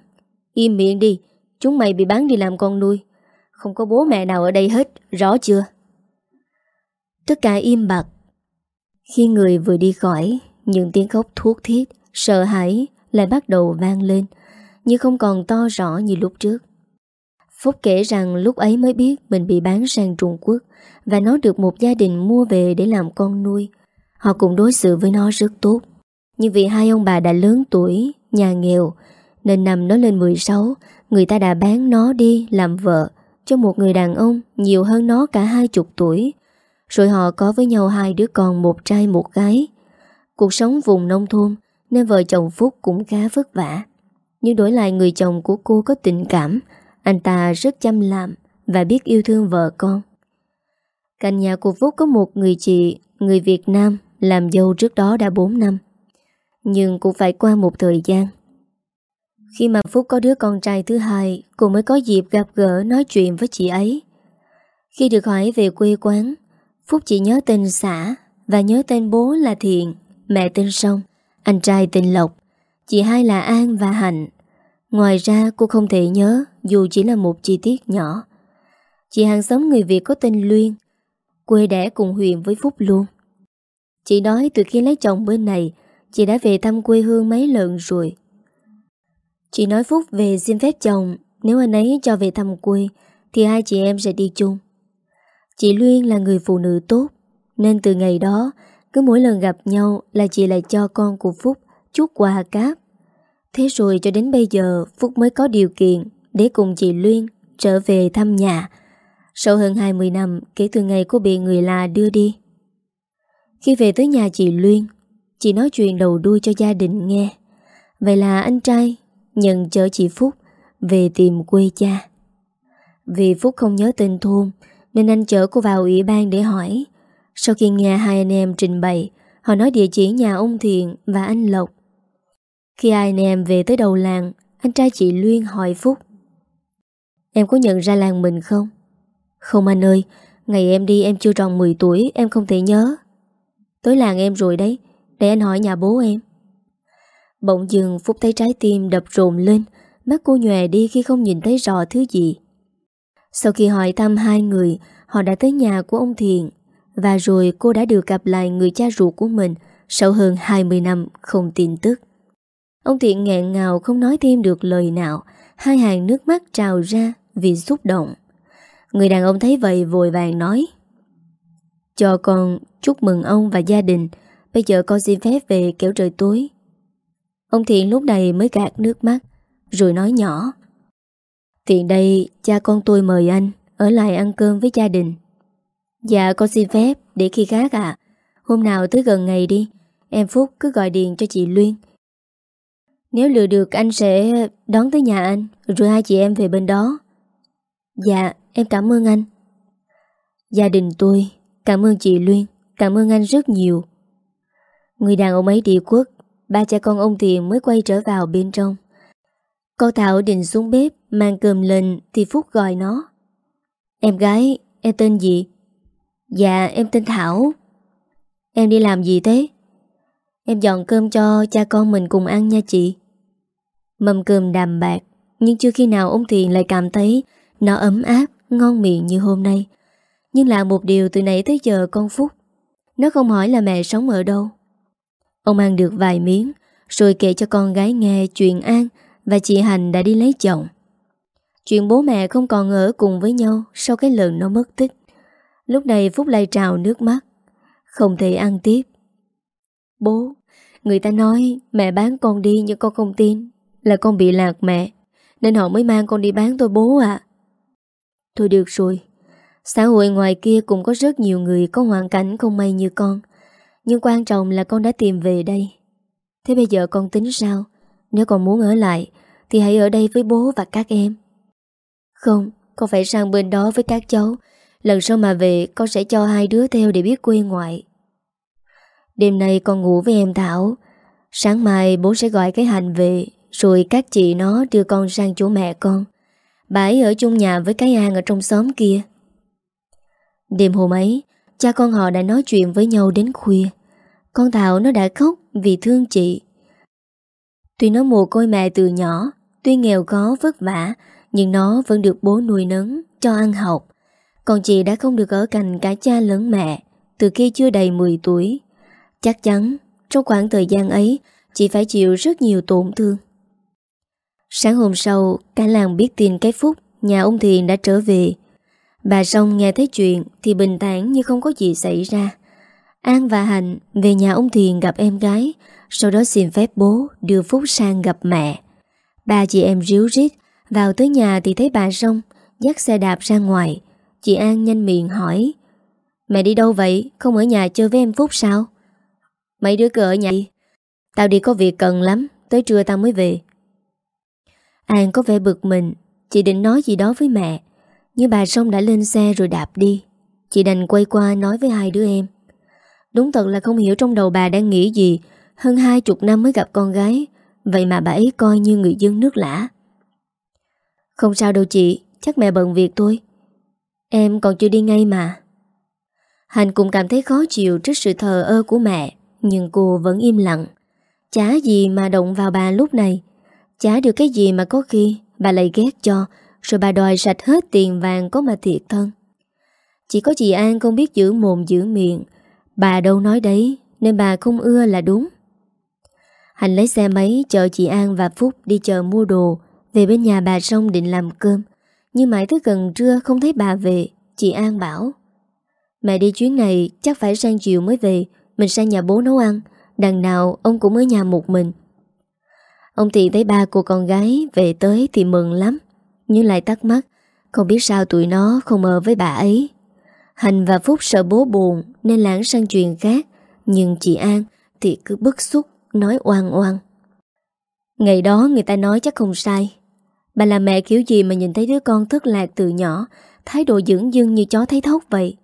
Im miệng đi, chúng mày bị bán đi làm con nuôi. Không có bố mẹ nào ở đây hết Rõ chưa? Tất cả im bặt. Khi người vừa đi khỏi Những tiếng khóc thuốc thiết Sợ hãi lại bắt đầu vang lên Nhưng không còn to rõ như lúc trước. Phúc kể rằng lúc ấy mới biết Mình bị bán sang Trung Quốc Và nó được một gia đình mua về để làm con nuôi. Họ cũng đối xử với nó rất tốt. Nhưng vì hai ông bà đã lớn tuổi Nhà nghèo Nên năm nó lên 16 Người ta đã bán nó đi làm vợ cho một người đàn ông nhiều hơn nó cả hai chục tuổi. Rồi họ có với nhau hai đứa con một trai một gái. Cuộc sống vùng nông thôn nên vợ chồng Phúc cũng khá vất vả. Nhưng đổi lại người chồng của cô có tình cảm, anh ta rất chăm làm và biết yêu thương vợ con. Cạnh nhà của Phúc có một người chị, người Việt Nam, làm dâu trước đó đã 4 năm. Nhưng cũng phải qua một thời gian. Khi mà Phúc có đứa con trai thứ hai, Cô mới có dịp gặp gỡ nói chuyện với chị ấy. Khi được hỏi về quê quán, Phúc chỉ nhớ tên xã Và nhớ tên bố là Thiện, Mẹ tên Sông Anh trai tên Lộc. Chị hai là An và Hạnh. Ngoài ra, cô không thể nhớ, Dù chỉ là một chi tiết nhỏ. Chị hàng xóm người Việt có tên Luyên, Quê đẻ cùng huyện với Phúc luôn. Chị nói từ khi lấy chồng bên này Chị đã về thăm quê hương mấy lần rồi. Chị nói Phúc về xin phép chồng. Nếu anh ấy cho về thăm quê, Thì hai chị em sẽ đi chung. Chị Luyên là người phụ nữ tốt, Nên từ ngày đó, Cứ mỗi lần gặp nhau là chị lại cho con của Phúc chút quà cáp. Thế rồi cho đến bây giờ, Phúc mới có điều kiện Để cùng chị Luyên trở về thăm nhà. Sau hơn 20 năm, Kể từ ngày cô bị người lạ đưa đi. Khi về tới nhà chị Luyên Chị nói chuyện đầu đuôi cho gia đình nghe. Vậy là anh trai Nhận chở chị Phúc Về tìm quê cha. Vì Phúc không nhớ tên thôn, Nên anh chở cô vào ủy ban để hỏi. Sau khi nghe hai anh em trình bày, Họ nói địa chỉ nhà ông Thiện Và anh Lộc. Khi hai anh em về tới đầu làng, Anh trai chị Luyên hỏi Phúc, Em có nhận ra làng mình không? Không anh ơi, Ngày em đi em chưa tròn 10 tuổi, Em không thể nhớ. Tới làng em rồi đấy để anh hỏi nhà bố em. Bỗng dừng Phúc thấy trái tim đập rộn lên, Mắt cô nhòe đi khi không nhìn thấy rõ thứ gì. Sau khi hỏi thăm hai người, Họ đã tới nhà của ông Thiện, Và rồi cô đã được gặp lại người cha ruột của mình Sau hơn 20 năm không tin tức. Ông Thiện nghẹn ngào không nói thêm được lời nào, Hai hàng nước mắt trào ra vì xúc động. Người đàn ông thấy vậy vội vàng nói, Cho con chúc mừng ông và gia đình Bây giờ con xin phép về kéo trời tối. Ông Thiện lúc này mới gạt nước mắt, Rồi nói nhỏ. Tiện đây, cha con tôi mời anh, Ở lại ăn cơm với gia đình. Dạ con xin phép, Để khi khác à Hôm nào tới gần ngày đi, Em Phúc cứ gọi điện cho chị Luyên. Nếu lừa được, anh sẽ đón tới nhà anh, Rồi hai chị em về bên đó. Dạ em cảm ơn anh. Gia đình tôi, Cảm ơn chị Luyên, Cảm ơn anh rất nhiều. Người đàn ông ấy đi quốc Ba cha con ông Thiện mới quay trở vào bên trong. Con Thảo định xuống bếp Mang cơm lên Thì Phúc gọi nó. Em gái, em tên gì? Dạ em tên Thảo. Em đi làm gì thế? Em dọn cơm cho cha con mình cùng ăn nha chị. Mâm cơm đàm bạc Nhưng chưa khi nào ông Thiện lại cảm thấy Nó ấm áp, ngon miệng như hôm nay. Nhưng là một điều từ nãy tới giờ con Phúc Nó không hỏi là mẹ sống ở đâu. Ông ăn được vài miếng, Rồi kể cho con gái nghe chuyện An Và chị Hành đã đi lấy chồng. Chuyện bố mẹ không còn ở cùng với nhau Sau cái lần nó mất tích. Lúc này Phúc lại trào nước mắt. Không thể ăn tiếp. Bố, Người ta nói mẹ bán con đi nhưng con không tin Là con bị lạc mẹ, Nên họ mới mang con đi bán tôi bố ạ. Thôi được rồi. Xã hội ngoài kia cũng có rất nhiều người Có hoàn cảnh không may như con. Nhưng quan trọng là con đã tìm về đây. Thế bây giờ con tính sao? Nếu con muốn ở lại, Thì hãy ở đây với bố và các em. Không, Con phải sang bên đó với các cháu. Lần sau mà về, con sẽ cho hai đứa theo để biết quê ngoại. Đêm nay con ngủ với em Thảo. Sáng mai bố sẽ gọi cái hành về, Rồi các chị nó đưa con sang chỗ mẹ con. Bà ấy ở chung nhà với cái An ở trong xóm kia. Đêm hôm ấy, Cha con họ đã nói chuyện với nhau đến khuya. Con Thảo nó đã khóc vì thương chị. Tuy nó mồ côi mẹ từ nhỏ, Tuy nghèo khó vất vả, Nhưng nó vẫn được bố nuôi nấng, Cho ăn học. Còn chị đã không được ở cạnh cả cha lẫn mẹ Từ khi chưa đầy 10 tuổi. Chắc chắn, trong khoảng thời gian ấy, Chị phải chịu rất nhiều tổn thương. Sáng hôm sau, Cả làng biết tin cái phúc, Nhà ông Thiền đã trở về. Bà sông nghe thấy chuyện Thì bình tản như không có gì xảy ra. An và Hạnh về nhà ông Thiền gặp em gái, Sau đó xin phép bố Đưa Phúc sang gặp mẹ. Ba chị em ríu rít, Vào tới nhà thì thấy bà Song Dắt xe đạp ra ngoài. Chị An nhanh miệng hỏi, Mẹ đi đâu vậy? Không ở nhà chơi với em Phúc sao? Mấy đứa cứ ở nhà đi. Tao đi có việc cần lắm, Tới trưa tao mới về. An có vẻ bực mình, Chị định nói gì đó với mẹ. Nhưng bà Song đã lên xe rồi đạp đi. Chị đành quay qua nói với hai đứa em. Đúng thật là không hiểu trong đầu bà đang nghĩ gì. Hơn hai chục năm mới gặp con gái. Vậy mà bà ấy coi như người dân nước lã. Không sao đâu chị, Chắc mẹ bận việc thôi. Em còn chưa đi ngay mà. Hành cũng cảm thấy khó chịu trước sự thờ ơ của mẹ, Nhưng cô vẫn im lặng. Chả gì mà động vào bà lúc này. Chả được cái gì mà có khi Bà lại ghét cho, Rồi bà đòi sạch hết tiền vàng có mà thiệt thân. Chỉ có chị An không biết giữ mồm, giữ miệng Bà đâu nói đấy, Nên bà không ưa là đúng. Hành lấy xe máy chở chị An và Phúc đi chợ mua đồ, Về bên nhà bà xong định làm cơm. Nhưng mãi tới gần trưa không thấy bà về, Chị An bảo, Mẹ đi chuyến này chắc phải sang chiều mới về, Mình sang nhà bố nấu ăn, Đằng nào ông cũng ở nhà một mình. Ông thì thấy ba cô con gái về tới thì mừng lắm, Nhưng lại tắt mắt Không biết sao tụi nó không ở với bà ấy? Hành và Phúc sợ bố buồn Nên lãng sang chuyện khác. Nhưng chị An thì cứ bức xúc, Nói oan oan. Ngày đó người ta nói chắc không sai. Bà là mẹ kiểu gì mà nhìn thấy đứa con thất lạc từ nhỏ, Thái độ dưỡng dưng như chó thấy thóc vậy?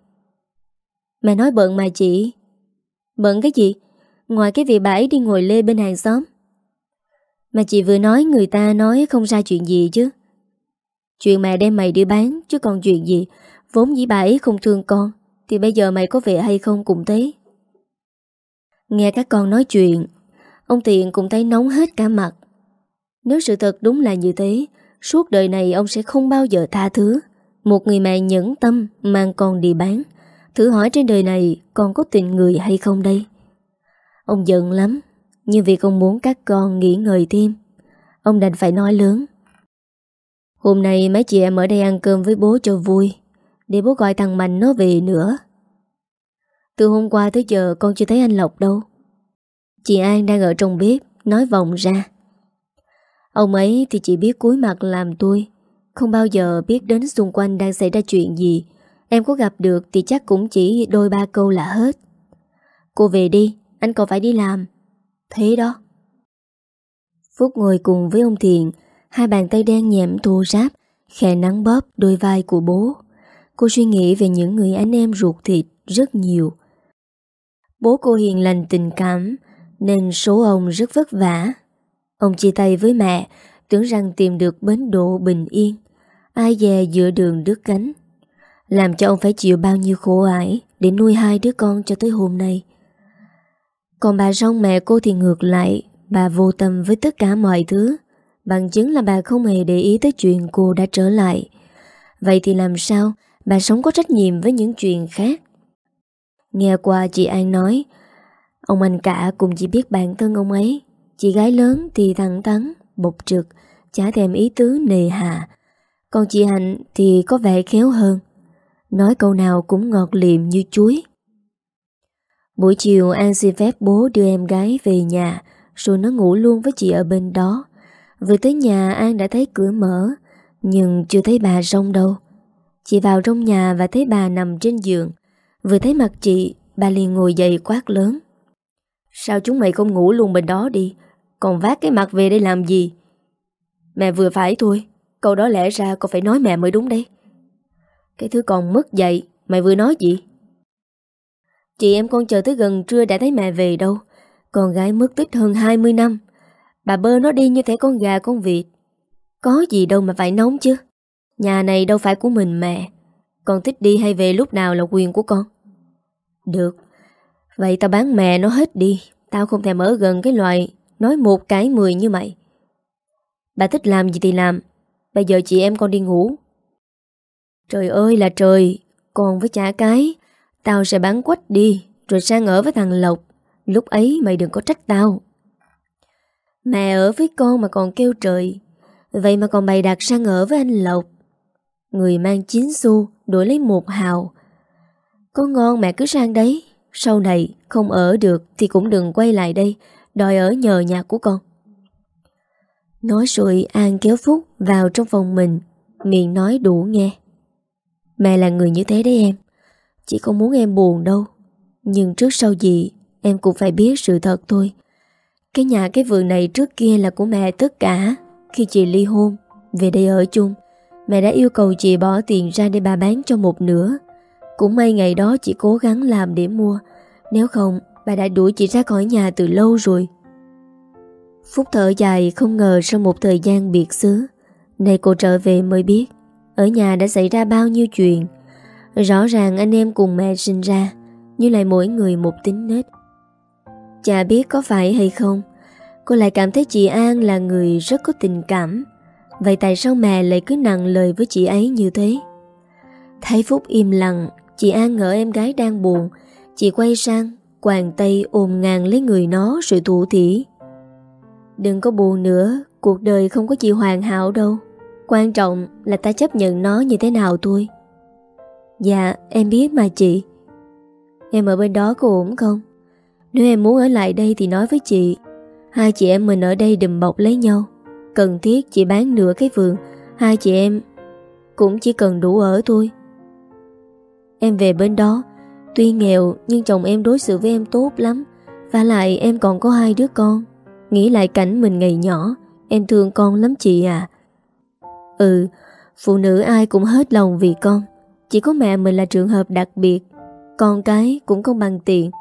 Mẹ nói bận mà chị. Bận cái gì? Ngoài cái việc bà ấy đi ngồi lê bên hàng xóm. Mà chị vừa nói người ta nói không ra chuyện gì chứ. Chuyện mẹ đem mày đi bán Chứ còn chuyện gì? Vốn dĩ bà ấy không thương con, Thì bây giờ mày có về hay không cũng thế Nghe các con nói chuyện, Ông Tiện cũng thấy nóng hết cả mặt. Nếu sự thật đúng là như thế, Suốt đời này ông sẽ không bao giờ tha thứ. Một người mẹ nhẫn tâm Mang con đi bán, Thử hỏi trên đời này con có tình người hay không đây? Ông giận lắm Nhưng vì không muốn các con nghỉ ngơi thêm. Ông đành phải nói lớn. Hôm nay mấy chị em ở đây ăn cơm với bố cho vui. Để bố gọi thằng Mạnh nó về nữa. Từ hôm qua tới giờ con chưa thấy anh Lộc đâu. Chị An đang ở trong bếp, Nói vòng ra. Ông ấy thì chỉ biết cúi mặt làm tôi. Không bao giờ biết đến xung quanh đang xảy ra chuyện gì. Em có gặp được thì chắc cũng chỉ đôi ba câu là hết. Cô về đi, Anh còn phải đi làm. Thế đó. Phúc ngồi cùng với ông Thiện, Hai bàn tay đen nhẹm thô ráp, Khẽ nắng bóp đôi vai của bố. Cô suy nghĩ về những người anh em ruột thịt rất nhiều. Bố cô hiền lành, tình cảm, Nên số ông rất vất vả. Ông chia tay với mẹ, Tưởng rằng tìm được bến độ bình yên. Ai dè giữa đường đứt cánh. Làm cho ông phải chịu bao nhiêu khổ ải Để nuôi hai đứa con cho tới hôm nay. Còn bà rong mẹ cô thì ngược lại, Bà vô tâm với tất cả mọi thứ. Bằng chứng là bà không hề để ý tới chuyện cô đã trở lại. Vậy thì làm sao? Bà sống có trách nhiệm với những chuyện khác. Nghe qua chị An nói, Ông anh cả cũng chỉ biết bản thân ông ấy. Chị gái lớn thì thẳng thắn, Bộc trực, Chả thèm ý tứ nề hà. Còn chị Hạnh thì có vẻ khéo hơn. Nói câu nào cũng ngọt liệm như chuối. Buổi chiều, An xin phép bố đưa em gái về nhà, Rồi nó ngủ luôn với chị ở bên đó. Vừa tới nhà, An đã thấy cửa mở, Nhưng chưa thấy bà rong đâu. Chị vào trong nhà và thấy bà nằm trên giường. Vừa thấy mặt chị, Bà liền ngồi dậy quát lớn. Sao chúng mày không ngủ luôn bên đó đi? Còn vác cái mặt về đây làm gì? Mẹ vừa phải thôi. Câu đó lẽ ra con phải nói mẹ mới đúng đấy. Cái thứ còn mất dậy, Mày vừa nói gì? Chị em con chờ tới gần trưa đã thấy mẹ về đâu. Con gái mất tích hơn 20 năm. Bà bơ nó đi như thể con gà con vịt. Có gì đâu mà phải nóng chứ. Nhà này đâu phải của mình mẹ Con thích đi hay về lúc nào là quyền của con? Được. Vậy tao bán mẹ nó hết đi. Tao không thèm ở gần cái loại Nói một cái mười như mày. Bà thích làm gì thì làm. Bây giờ chị em con đi ngủ. Trời ơi là trời. Còn với chả cái. Tao sẽ bán quách đi, Rồi sang ở với thằng Lộc. Lúc ấy mày đừng có trách tao. Mẹ ở với con mà còn kêu trời. Vậy mà còn bày đặt sang ở với anh Lộc. Người mang 9 xu Đổi lấy một hào. Có ngon mẹ cứ sang đấy. Sau này không ở được Thì cũng đừng quay lại đây. Đòi ở nhờ nhà của con. Nói rồi An kéo Phúc vào trong phòng mình, Miệng nói đủ nghe. Mẹ là người như thế đấy em. Chị không muốn em buồn đâu. Nhưng trước sau gì, Em cũng phải biết sự thật thôi. Cái nhà cái vườn này trước kia là của mẹ tất cả Khi chị ly hôn, Về đây ở chung. Mẹ đã yêu cầu chị bỏ tiền ra để bà bán cho một nửa. Cũng may ngày đó chị cố gắng làm để mua. Nếu không, bà đã đuổi chị ra khỏi nhà từ lâu rồi. Phúc thở dài không ngờ sau một thời gian biệt xứ, Này cô trở về mới biết Ở nhà đã xảy ra bao nhiêu chuyện. Rõ ràng anh em cùng mẹ sinh ra, như lại mỗi người một tính nết. Chả biết có phải hay không, Cô lại cảm thấy chị An là người rất có tình cảm. Vậy tại sao mẹ lại cứ nặng lời với chị ấy như thế? Thấy Phúc im lặng, Chị An ngỡ em gái đang buồn. Chị quay sang, Quàng tay ôm ngang lấy người nó rồi thủ thỉ. Đừng có buồn nữa, Cuộc đời không có gì hoàn hảo đâu. Quan trọng là ta chấp nhận nó như thế nào thôi. Dạ em biết mà chị. Em ở bên đó có ổn không? Nếu em muốn ở lại đây thì nói với chị. Hai chị em mình ở đây đùm bọc lấy nhau. Cần thiết chị bán nửa cái vườn, Hai chị em Cũng chỉ cần đủ ở thôi. Em về bên đó, Tuy nghèo nhưng chồng em đối xử với em tốt lắm, Và lại em còn có hai đứa con. Nghĩ lại cảnh mình ngày nhỏ, Em thương con lắm chị à. Ừ Phụ nữ ai cũng hết lòng vì con, Chỉ có mẹ mình là trường hợp đặc biệt, Con cái cũng không bằng tiền.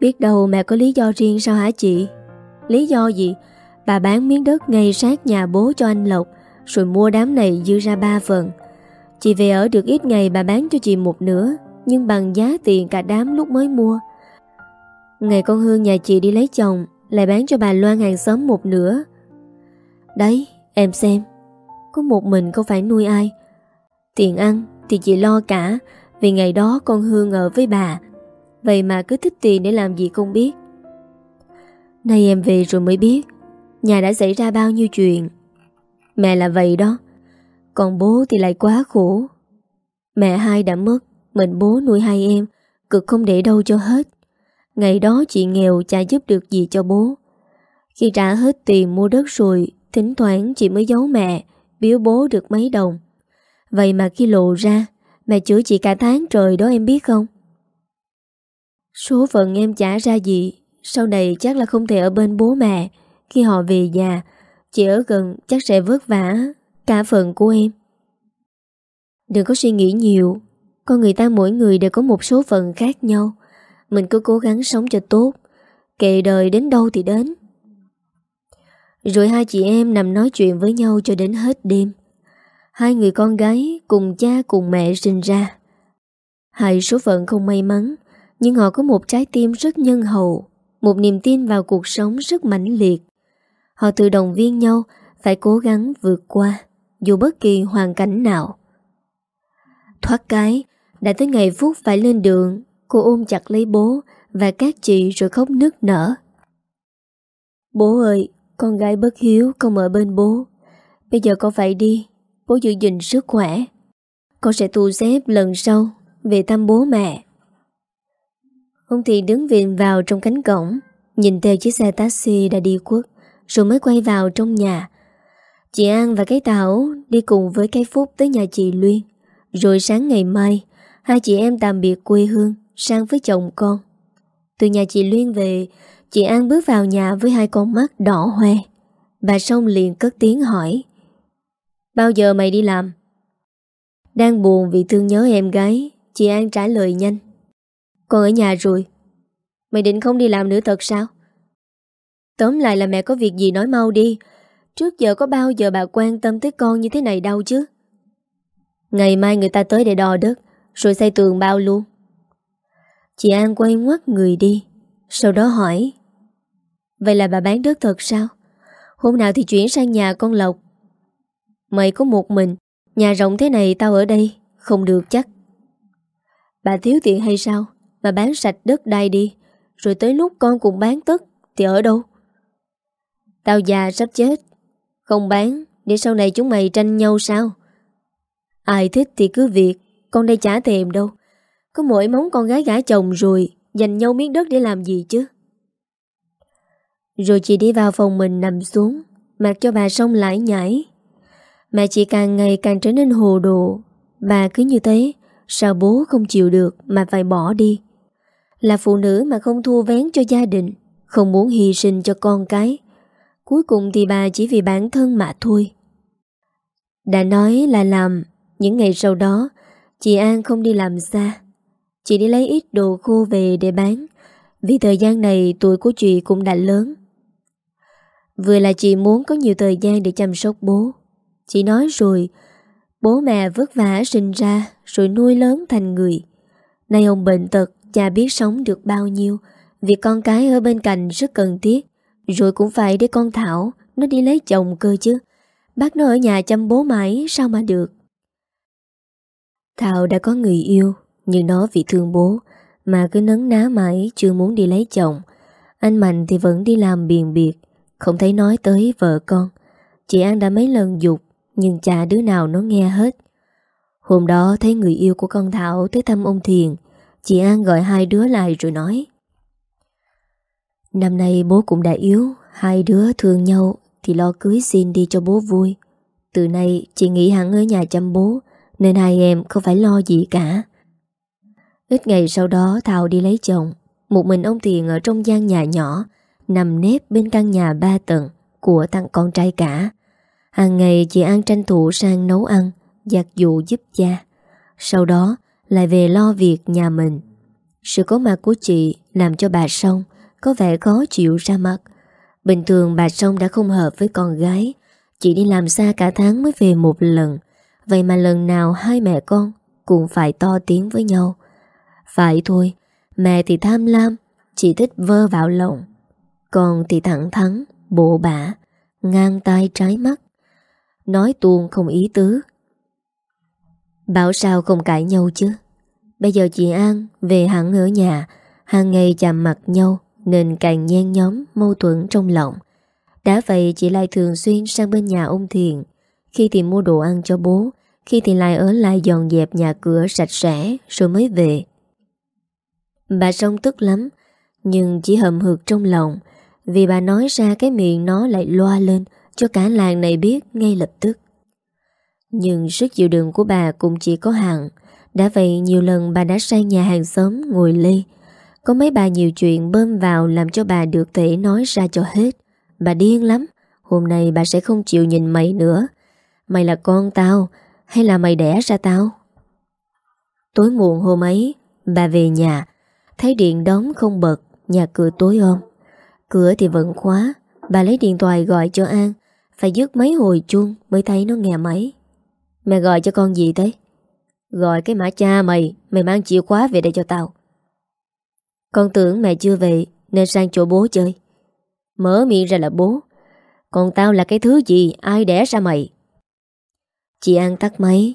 Biết đâu mẹ có lý do riêng sao hả chị? Lý do gì? Bà bán miếng đất ngay sát nhà bố cho anh Lộc, Rồi mua đám này dư ra ba phần. Chị về ở được ít ngày bà bán cho chị một nửa, Nhưng bằng giá tiền cả đám lúc mới mua. Ngày con Hương nhà chị đi lấy chồng, Lại bán cho bà Loan hàng xóm một nửa. Đấy, em xem, Có một mình không phải nuôi ai? Tiền ăn thì chị lo cả, Vì ngày đó con Hương ở với bà. Vậy mà cứ thích tiền để làm gì không biết. Nay em về rồi mới biết. Nhà đã xảy ra bao nhiêu chuyện? Mẹ là vậy đó. Còn bố thì lại quá khổ. Mẹ hai đã mất, Mình bố nuôi hai em, Cực không để đâu cho hết. Ngày đó chị nghèo chả giúp được gì cho bố. Khi trả hết tiền mua đất rồi, Thỉnh thoảng chị mới giấu mẹ, Biếu bố được mấy đồng. Vậy mà khi lộ ra, Mẹ chửi chị cả tháng trời đó em biết không? Số phận em trả ra gì, Sau này chắc là không thể ở bên bố mẹ. Khi họ về già Chị ở gần chắc sẽ vất vả Cả phần của em. Đừng có suy nghĩ nhiều, Con người ta mỗi người đều có một số phận khác nhau. Mình cứ cố gắng sống cho tốt, Kệ đời đến đâu thì đến. Rồi hai chị em nằm nói chuyện với nhau cho đến hết đêm. Hai người con gái cùng cha cùng mẹ sinh ra. Hai số phận không may mắn, Nhưng họ có một trái tim rất nhân hậu, Một niềm tin vào cuộc sống rất mãnh liệt. Họ tự động viên nhau, Phải cố gắng vượt qua, Dù bất kỳ hoàn cảnh nào. Thoát cái, Đã tới ngày phút phải lên đường, Cô ôm chặt lấy bố Và các chị rồi khóc nức nở. Bố ơi, Con gái bất hiếu không ở bên bố. Bây giờ con phải đi, Bố giữ gìn sức khỏe. Con sẽ tu xếp lần sau Về thăm bố mẹ. Ông thì đứng viện vào trong cánh cổng, Nhìn theo chiếc xe taxi đã đi khuất. Rồi mới quay vào trong nhà. Chị An và cái Tảo Đi cùng với cái Phúc tới nhà chị Luyên. Rồi sáng ngày mai, Hai chị em tạm biệt quê hương, Sang với chồng con. Từ nhà chị Luyên về, Chị An bước vào nhà với hai con mắt đỏ hoe. Bà Sông liền cất tiếng hỏi, Bao giờ mày đi làm? Đang buồn vì thương nhớ em gái, Chị An trả lời nhanh, Con ở nhà rồi. Mày định không đi làm nữa thật sao? Tóm lại là mẹ có việc gì nói mau đi. Trước giờ có bao giờ bà quan tâm tới con như thế này đâu chứ? Ngày mai người ta tới để đo đất, Rồi xây tường bao luôn. Chị An quay ngoắt người đi, Sau đó hỏi, Vậy là bà bán đất thật sao? Hôm nào thì chuyển sang nhà con Lộc. Mày có một mình, Nhà rộng thế này tao ở đây, Không được chắc. Bà thiếu tiền hay sao? Mà bán sạch đất đai đi, Rồi tới lúc con cùng bán tất Thì ở đâu? Tao già sắp chết. Không bán, Để sau này chúng mày tranh nhau sao? Ai thích thì cứ việc, Con đây chả thèm đâu. Có mỗi móng con gái gã chồng rồi Dành nhau miếng đất để làm gì chứ? Rồi chị đi vào phòng mình nằm xuống, Mặc cho bà xong lại nhảy Mẹ chị càng ngày càng trở nên hồ đồ. Bà cứ như thế, Sao bố không chịu được mà phải bỏ đi? Là phụ nữ mà không thua vén cho gia đình, Không muốn hy sinh cho con cái Cuối cùng thì bà chỉ vì bản thân mà thôi. Đã nói là làm, Những ngày sau đó, Chị An không đi làm xa. Chị đi lấy ít đồ khô về để bán. Vì thời gian này, tuổi của chị cũng đã lớn. Vừa là chị muốn có nhiều thời gian để chăm sóc bố. Chị nói rồi, Bố mẹ vất vả sinh ra, Rồi nuôi lớn thành người. Nay ông bệnh tật Cha biết sống được bao nhiêu Việc con cái ở bên cạnh rất cần thiết. Rồi cũng phải để con Thảo, Nó đi lấy chồng cơ chứ. Bác nó ở nhà chăm bố mãi, Sao mà được? Thảo đã có người yêu, Nhưng nó vì thương bố, Mà cứ nấn ná mãi chưa muốn đi lấy chồng. Anh Mạnh thì vẫn đi làm biền biệt, Không thấy nói tới vợ con. Chị An đã mấy lần dục, nhưng chả đứa nào nó nghe hết. Hôm đó thấy người yêu của con Thảo tới thăm ông Thiền, Chị An gọi hai đứa lại rồi nói Năm nay bố cũng đã yếu, Hai đứa thương nhau Thì lo cưới xin đi cho bố vui. Từ nay chị nghỉ hẳn ở nhà chăm bố, Nên hai em không phải lo gì cả. Ít ngày sau đó Thảo đi lấy chồng. Một mình ông Thiền ở trong gian nhà nhỏ, Nằm nếp bên căn nhà ba tầng Của thằng con trai cả. Hàng ngày chị An tranh thủ sang nấu ăn, Giặt dụ giúp cha Sau đó lại về lo việc nhà mình. Sự có mặt của chị Làm cho bà Sông có vẻ khó chịu ra mặt. Bình thường bà Sông đã không hợp với con gái Chị đi làm xa cả tháng mới về một lần. Vậy mà lần nào hai mẹ con Cũng phải to tiếng với nhau. Phải thôi, Mẹ thì tham lam Chị thích vơ vào lòng Con thì thẳng thắn Bộ bả, Ngang tay trái mắt. Nói tuôn không ý tứ. Bảo sao không cãi nhau chứ? Bây giờ chị An về hẳn ở nhà, hàng ngày chạm mặt nhau nên càng nhen nhóm, mâu thuẫn trong lòng. Đã vậy, chị lại thường xuyên sang bên nhà ông Thiền Khi thì mua đồ ăn cho bố, Khi thì lại ở lại dọn dẹp nhà cửa sạch sẽ, Rồi mới về. Bà sông tức lắm, Nhưng chỉ hầm hực trong lòng, Vì bà nói ra cái miệng nó lại loa lên, Cho cả làng này biết ngay lập tức. Nhưng sức chịu đựng của bà cũng chỉ có hạn. Đã vậy, nhiều lần bà đã sang nhà hàng xóm ngồi lê có mấy bà nhiều chuyện bơm vào Làm cho bà được thể nói ra cho hết. Bà điên lắm. Hôm nay bà sẽ không chịu nhìn mày nữa. Mày là con tao, Hay là mày đẻ ra tao? Tối muộn hôm ấy, Bà về nhà. Thấy điện đóng không bật, Nhà cửa tối ôm Cửa thì vẫn khóa. Bà lấy điện thoại gọi cho An. Phải dứt mấy hồi chuông mới thấy nó nghe máy. Mẹ gọi cho con gì thế? Gọi cái mã cha mày. Mày mang chìa khóa về đây cho tao. Con tưởng mẹ chưa về, Nên sang chỗ bố chơi. Mở miệng ra là bố. Còn tao là cái thứ gì? Ai đẻ ra mày? Chị An tắt máy.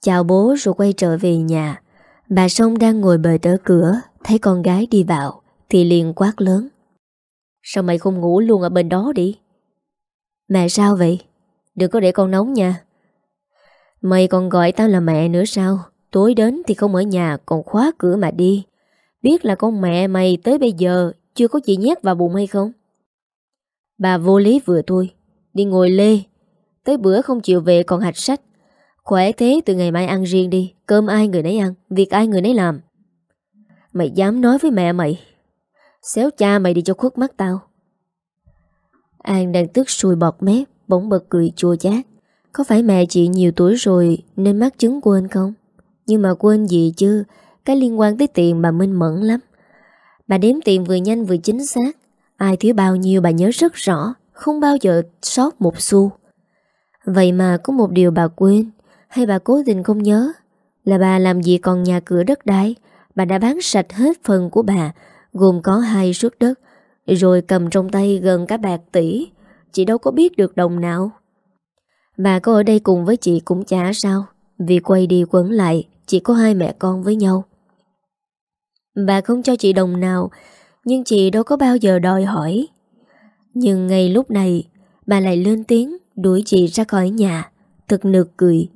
Chào bố rồi quay trở về nhà. Bà Sông đang ngồi bờ đỡ cửa, Thấy con gái đi vào, Thì liền quát lớn. Sao mày không ngủ luôn ở bên đó đi? Mẹ sao vậy? Đừng có để con nóng nha. Mày còn gọi tao là mẹ nữa sao? Tối đến thì không ở nhà, Còn khóa cửa mà đi. Biết là con mẹ mày tới bây giờ Chưa có chị nhét vào bụng hay không? Bà vô lý vừa thôi, Đi ngồi lê. Tới bữa không chịu về còn hạch sách. Khỏe thế từ ngày mai ăn riêng đi, Cơm ai người nấy ăn, Việc ai người nấy làm. Mày dám nói với mẹ mày. Xéo cha mày đi cho khuất mắt tao. An đang tức sùi bọt mép, Bỗng bật cười chua chát. Có phải mẹ chị nhiều tuổi rồi Nên mắc chứng quên không? Nhưng mà quên gì chứ? Cái liên quan tới tiền bà minh mẫn lắm. Bà đếm tiền vừa nhanh vừa chính xác. Ai thiếu bao nhiêu bà nhớ rất rõ, Không bao giờ sót một xu. Vậy mà có một điều bà quên, Hay bà cố tình không nhớ, Là bà làm gì còn nhà cửa đất đai. Bà đã bán sạch hết phần của bà, Gồm có hai suất đất, Rồi cầm trong tay gần cả bạc tỷ. Chị đâu có biết được đồng nào. Bà có ở đây cùng với chị cũng chả sao. Vì quay đi quấn lại, Chỉ có hai mẹ con với nhau. Bà không cho chị đồng nào, Nhưng chị đâu có bao giờ đòi hỏi. Nhưng ngay lúc này, Bà lại lên tiếng, Đuổi chị ra khỏi nhà, Thật nực cười.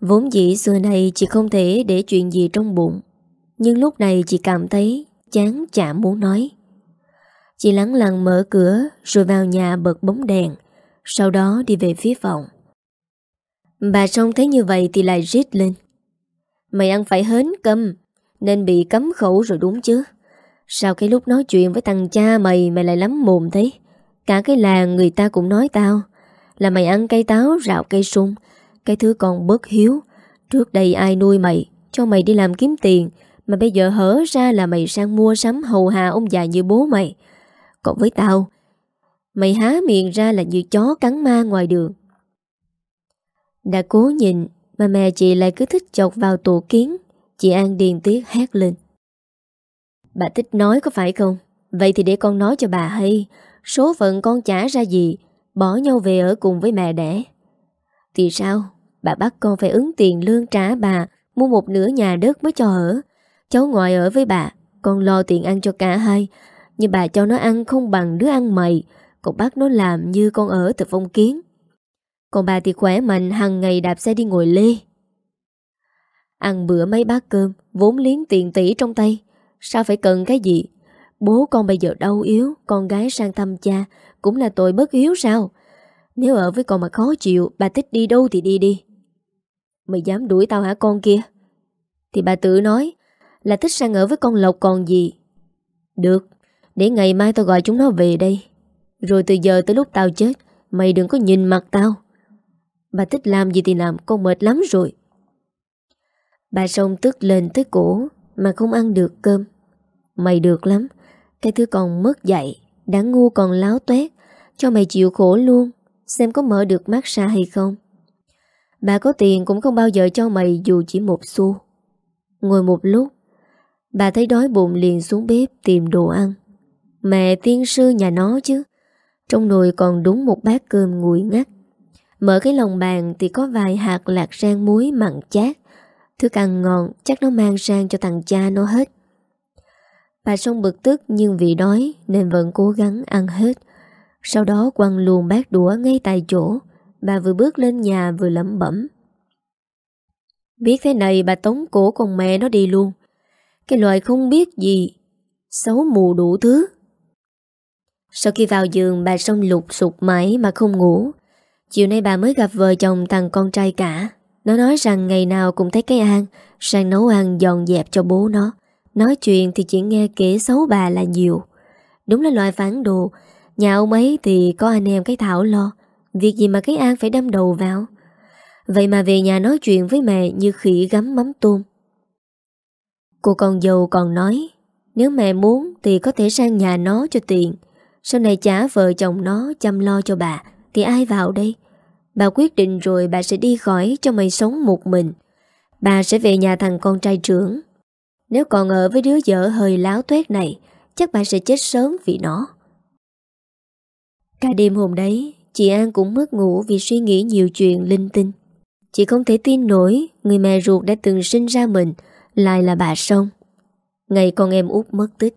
Vốn dĩ xưa này chị không thể để chuyện gì trong bụng, Nhưng lúc này chị cảm thấy Chán chả muốn nói. Chị lắng lặng mở cửa Rồi vào nhà bật bóng đèn, Sau đó đi về phía phòng. Bà trông thấy như vậy thì lại rít lên. Mày ăn phải hến câm nên bị cấm khẩu rồi đúng chứ? Sao cái lúc nói chuyện với thằng cha mày Mày lại lắm mồm thế? Cả cái làng người ta cũng nói tao. Là mày ăn cây táo, rạo cây sung. Cái thứ còn bất hiếu. Trước đây ai nuôi mày? Cho mày đi làm kiếm tiền. Mà bây giờ hở ra là mày sang mua sắm hầu hà ông già như bố mày. Còn với tao, Mày há miệng ra là như chó cắn ma ngoài đường. Đã cố nhìn, Mà mẹ chị lại cứ thích chọc vào tổ kiến. Chị An điền tiếc hét lên. Bà thích nói có phải không? Vậy thì để con nói cho bà hay. Số phận con trả ra gì, Bỏ nhau về ở cùng với mẹ đẻ. Thì sao? Bà bắt con phải ứng tiền lương trả bà, Mua một nửa nhà đất mới cho ở. Cháu ngoại ở với bà, Con lo tiền ăn cho cả hai. Nhưng bà cho nó ăn không bằng đứa ăn mày. Còn bắt nó làm như con ở từ phong kiến. Còn bà thì khỏe mạnh hàng ngày đạp xe đi ngồi lê. Ăn bữa mấy bát cơm, Vốn liếng tiền tỷ trong tay. Sao phải cần cái gì? Bố con bây giờ đau yếu, Con gái sang thăm cha Cũng là tội bất hiếu sao? Nếu ở với con mà khó chịu, Bà thích đi đâu thì đi đi. Mày dám đuổi tao hả con kia? Thì bà tự nói, Là thích sang ở với con Lộc còn gì? Được, Để ngày mai tao gọi chúng nó về đây. Rồi từ giờ tới lúc tao chết, Mày đừng có nhìn mặt tao. Bà thích làm gì thì làm, Con mệt lắm rồi. Bà sông tức lên tới cổ, Mà không ăn được cơm. Mày được lắm, Cái thứ còn mất dạy Đáng ngu còn láo tuét Cho mày chịu khổ luôn, Xem có mở được mắt ra hay không. Bà có tiền cũng không bao giờ cho mày dù chỉ một xu. Ngồi một lúc, Bà thấy đói bụng liền xuống bếp tìm đồ ăn. Mẹ tiên sư nhà nó chứ, Trong nồi còn đúng một bát cơm nguội ngắt. Mở cái lòng bàn thì có vài hạt lạc rang muối mặn chát Thức ăn ngon chắc nó mang sang cho thằng cha nó hết. Bà sông bực tức nhưng vì đói nên vẫn cố gắng ăn hết. Sau đó quăng luôn bát đũa ngay tại chỗ, Bà vừa bước lên nhà vừa lẩm bẩm. Biết thế này bà tống cổ con mẹ nó đi luôn. Cái loại không biết gì, Xấu mù đủ thứ. Sau khi vào giường, bà sông lục sụp mãi mà không ngủ. Chiều nay bà mới gặp vợ chồng thằng con trai cả. Nó nói rằng ngày nào cũng thấy cái An. Sang nấu ăn dọn dẹp cho bố nó. Nói chuyện thì chỉ nghe kể xấu bà là nhiều. Đúng là loại phản đồ. Nhà ông ấy thì có anh em cái Thảo lo. Việc gì mà cái An phải đâm đầu vào? Vậy mà về nhà nói chuyện với mẹ Như khỉ gắm mắm tôm. Cô con dâu còn nói, Nếu mẹ muốn thì có thể sang nhà nó cho tiền Sau này trả vợ chồng nó chăm lo cho bà, Thì ai vào đây? Bà quyết định rồi bà sẽ đi khỏi cho mày sống một mình. Bà sẽ về nhà thằng con trai trưởng. Nếu còn ở với đứa vợ hơi láo tuét này, Chắc bà sẽ chết sớm vì nó. Cả đêm hôm đấy, Chị An cũng mất ngủ vì suy nghĩ nhiều chuyện linh tinh. Chị không thể tin nổi Người mẹ ruột đã từng sinh ra mình, Lại là bà Sông Ngày con em út mất tích,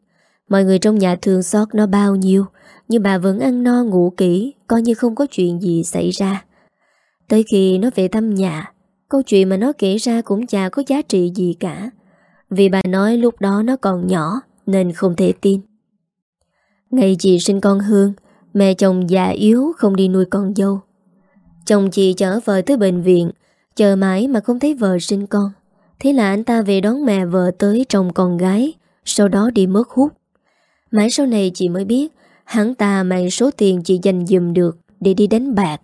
Mọi người trong nhà thương xót nó bao nhiêu, Nhưng bà vẫn ăn no ngủ kỹ, Coi như không có chuyện gì xảy ra. Tới khi nó về thăm nhà, Câu chuyện mà nó kể ra cũng chả có giá trị gì cả. Vì bà nói lúc đó nó còn nhỏ, Nên không thể tin. Ngày chị sinh con Hương, Mẹ chồng già yếu không đi nuôi con dâu. Chồng chị chở vợ tới bệnh viện, Chờ mãi mà không thấy vợ sinh con. Thế là anh ta về đón mẹ vợ tới chồng con gái, Sau đó đi mất hút. Mãi sau này chị mới biết, Hắn ta mang số tiền chị dành dùm được Để đi đánh bạc.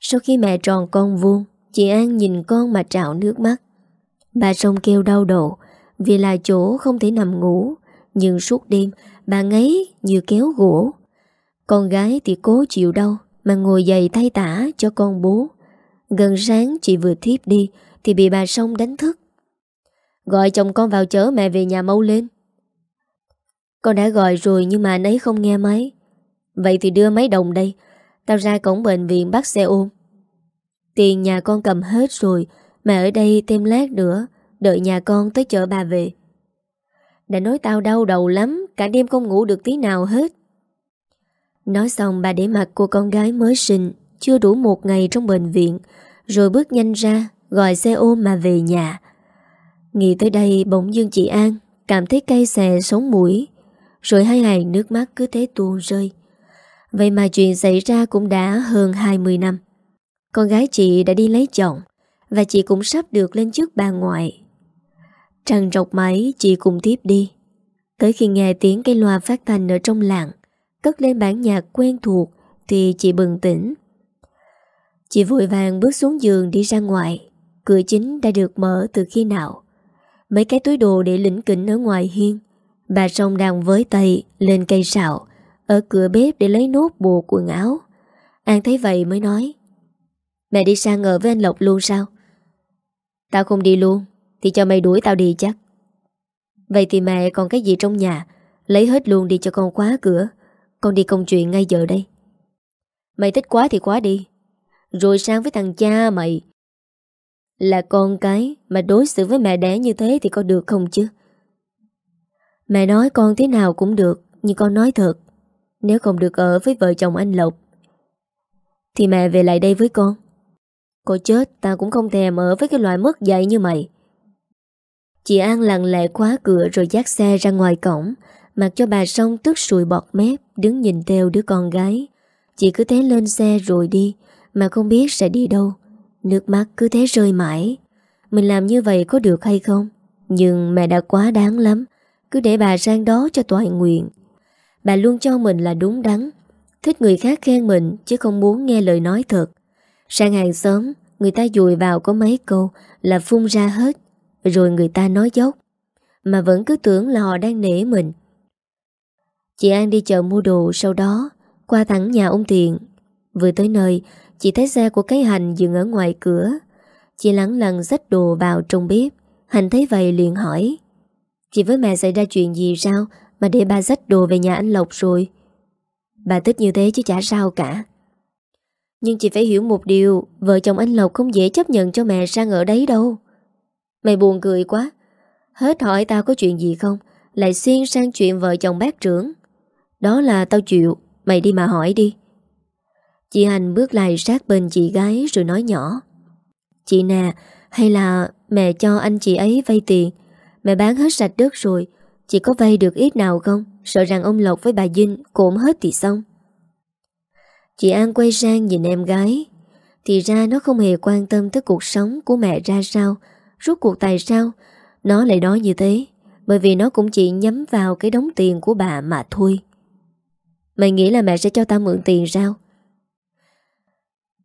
Sau khi mẹ tròn con vuông Chị An nhìn con mà trạo nước mắt. Bà sông kêu đau đầu, Vì là chỗ không thể nằm ngủ. Nhưng suốt đêm, Bà ngấy như kéo gỗ. Con gái thì cố chịu đau, Mà ngồi dậy thay tả cho con bố. Gần sáng chị vừa thiếp đi, Thì bị bà sông đánh thức. Gọi chồng con vào chở mẹ về nhà mau lên. Con đã gọi rồi Nhưng mà anh ấy không nghe máy. Vậy thì đưa mấy đồng đây Tao ra cổng bệnh viện bắt xe ôm. Tiền nhà con cầm hết rồi Mẹ ở đây thêm lát nữa, Đợi nhà con tới chợ bà về. Đã nói tao đau đầu lắm, Cả đêm không ngủ được tí nào hết. Nói xong bà để mặt cô con gái mới sinh, Chưa đủ một ngày trong bệnh viện, Rồi bước nhanh ra, Gọi xe ôm mà về nhà. Nghĩ tới đây bỗng dưng chị An Cảm thấy cay xè sống mũi, Rồi hai hàng nước mắt cứ thế tuôn rơi. Vậy mà chuyện xảy ra cũng đã hơn 20 năm. Con gái chị đã đi lấy chồng Và chị cũng sắp được lên trước bà ngoại. Trăng rọc máy chị cùng tiếp đi. Tới khi nghe tiếng cây loa phát thanh ở trong làng, Cất lên bản nhạc quen thuộc Thì chị bừng tỉnh. Chị vội vàng bước xuống giường đi ra ngoài. Cửa chính đã được mở từ khi nào? Mấy cái túi đồ để lĩnh kỉnh ở ngoài hiên. Bà sông đang với tay lên cây sạo ở cửa bếp để lấy nốt bộ quần áo. An thấy vậy mới nói, Mẹ đi sang ở với anh Lộc luôn sao? Tao không đi luôn, Thì cho mày đuổi tao đi chắc. Vậy thì mẹ còn cái gì trong nhà, Lấy hết luôn đi cho con khóa cửa, Con đi công chuyện ngay giờ đây. Mày thích quá thì quá đi, Rồi sang với thằng cha mày. Là con cái Mà đối xử với mẹ đẻ như thế Thì có được không chứ? Mẹ nói con thế nào cũng được, Nhưng con nói thật nếu không được ở với vợ chồng anh Lộc, Thì mẹ về lại đây với con. Cô chết, ta cũng không thèm ở với cái loại mất dạy như mày. Chị An lặng lẽ khóa cửa rồi dắt xe ra ngoài cổng, Mặc cho bà sông tức sùi bọt mép, Đứng nhìn theo đứa con gái. Chị cứ thế lên xe rồi đi, Mà không biết sẽ đi đâu. Nước mắt cứ thế rơi mãi. Mình làm như vậy có được hay không? Nhưng mẹ đã quá đáng lắm. Cứ để bà sang đó cho toại nguyện. Bà luôn cho mình là đúng đắn. Thích người khác khen mình, Chứ không muốn nghe lời nói thật. Sang hàng xóm, Người ta dùi vào có mấy câu Là phun ra hết, Rồi người ta nói dốc. Mà vẫn cứ tưởng là họ đang nể mình. Chị An đi chợ mua đồ Sau đó, qua thẳng nhà ông Thiện. Vừa tới nơi, Chị thấy xe của cái hành dừng ở ngoài cửa. Chị lắng lặng dắt đồ vào trong bếp. Hành thấy vậy liền hỏi, Chị với mẹ xảy ra chuyện gì sao? Mà để ba dắt đồ về nhà anh Lộc rồi. Bà thích như thế chứ chả sao cả. Nhưng chị phải hiểu một điều, Vợ chồng anh Lộc không dễ chấp nhận cho mẹ sang ở đấy đâu. Mày buồn cười quá. Hết hỏi tao có chuyện gì không, Lại xuyên sang chuyện vợ chồng bác trưởng. Đó là tao chịu, Mày đi mà hỏi đi. Chị Hành bước lại sát bên chị gái Rồi nói nhỏ. Chị nè, hay là mẹ cho anh chị ấy vay tiền. Mẹ bán hết sạch đất rồi Chị có vay được ít nào không? Sợ rằng ông Lộc với bà Dinh Cộm hết thì xong. Chị An quay sang nhìn em gái. Thì ra nó không hề quan tâm Tới cuộc sống của mẹ ra sao. Rốt cuộc tại sao Nó lại nói như thế? Bởi vì nó cũng chỉ nhắm vào cái đống tiền của bà mà thôi. Mày nghĩ là mẹ sẽ cho tao mượn tiền sao?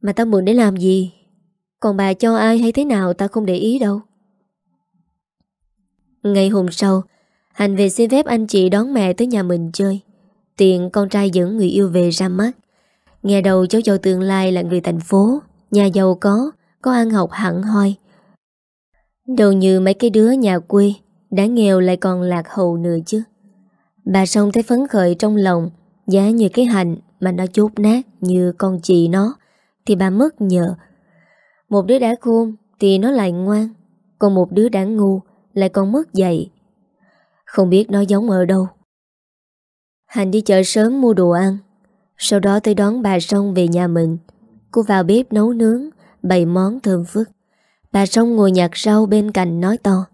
Mà tao mượn để làm gì? Còn bà cho ai hay thế nào tao không để ý đâu. Ngày hôm sau Hành về xin phép anh chị đón mẹ tới nhà mình chơi. Tiện con trai dẫn người yêu về ra mắt. Nghe đầu cháu giàu tương lai là người thành phố, Nhà giàu có Có ăn học hẳn hoi. Đâu như mấy cái đứa nhà quê, Đã nghèo lại còn lạc hậu nữa chứ. Bà sông thấy phấn khởi trong lòng, Giá như cái hành Mà nó chốt nát như con chị nó, Thì bà mất nhờ. Một đứa đã khôn Thì nó lại ngoan, Còn một đứa đã ngu Lại còn mất dạy. Không biết nó giống ở đâu. Hành đi chợ sớm mua đồ ăn. Sau đó tới đón bà sông về nhà mình. Cô vào bếp nấu nướng Bày món thơm phức. Bà sông ngồi nhặt rau bên cạnh nói to.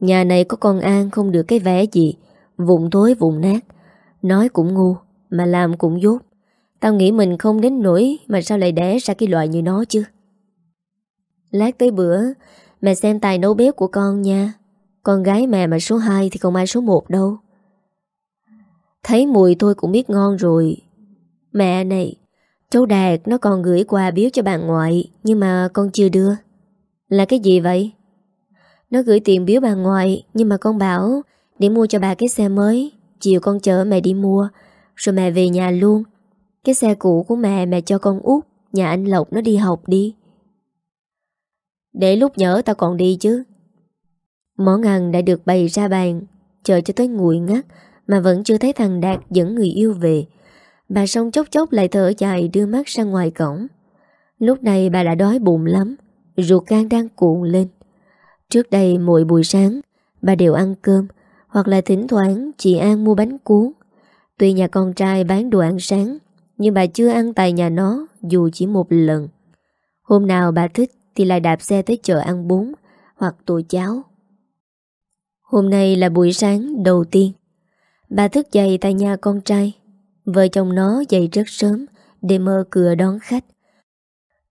Nhà này có con An không được cái vẻ gì. Vụng tối vụng nát. Nói cũng ngu Mà làm cũng dốt. Tao nghĩ mình không đến nổi, Mà sao lại đẻ ra cái loại như nó chứ? Lát tới bữa Mẹ xem tài nấu bếp của con nha. Con gái mẹ mà số 2 Thì không ai số 1 đâu. Thấy mùi thôi cũng biết ngon rồi. Mẹ này, Cháu Đạt nó còn gửi quà biếu cho bà ngoại, Nhưng mà con chưa đưa. Là cái gì vậy? Nó gửi tiền biếu bà ngoại, Nhưng mà con bảo Để mua cho bà cái xe mới. Chiều con chở mẹ đi mua, Rồi mẹ về nhà luôn. Cái xe cũ của mẹ mẹ cho con út, Nhà anh Lộc nó đi học đi. Để lúc nhớ tao còn đi chứ. Món ăn đã được bày ra bàn, Chờ cho tới nguội ngắt, Mà vẫn chưa thấy thằng Đạt dẫn người yêu về. Bà xong chốc chốc lại thở dài đưa mắt ra ngoài cổng. Lúc này bà đã đói bụng lắm, Ruột gan đang cuộn lên. Trước đây mỗi buổi sáng, Bà đều ăn cơm, Hoặc là thỉnh thoảng chị An mua bánh cuốn. Tuy nhà con trai bán đồ ăn sáng, Nhưng bà chưa ăn tại nhà nó, Dù chỉ một lần. Hôm nào bà thích thì lại đạp xe tới chợ ăn bún Hoặc tô cháo. Hôm nay là buổi sáng đầu tiên. Bà thức dậy tại nhà con trai. Vợ chồng nó dậy rất sớm Để mở cửa đón khách.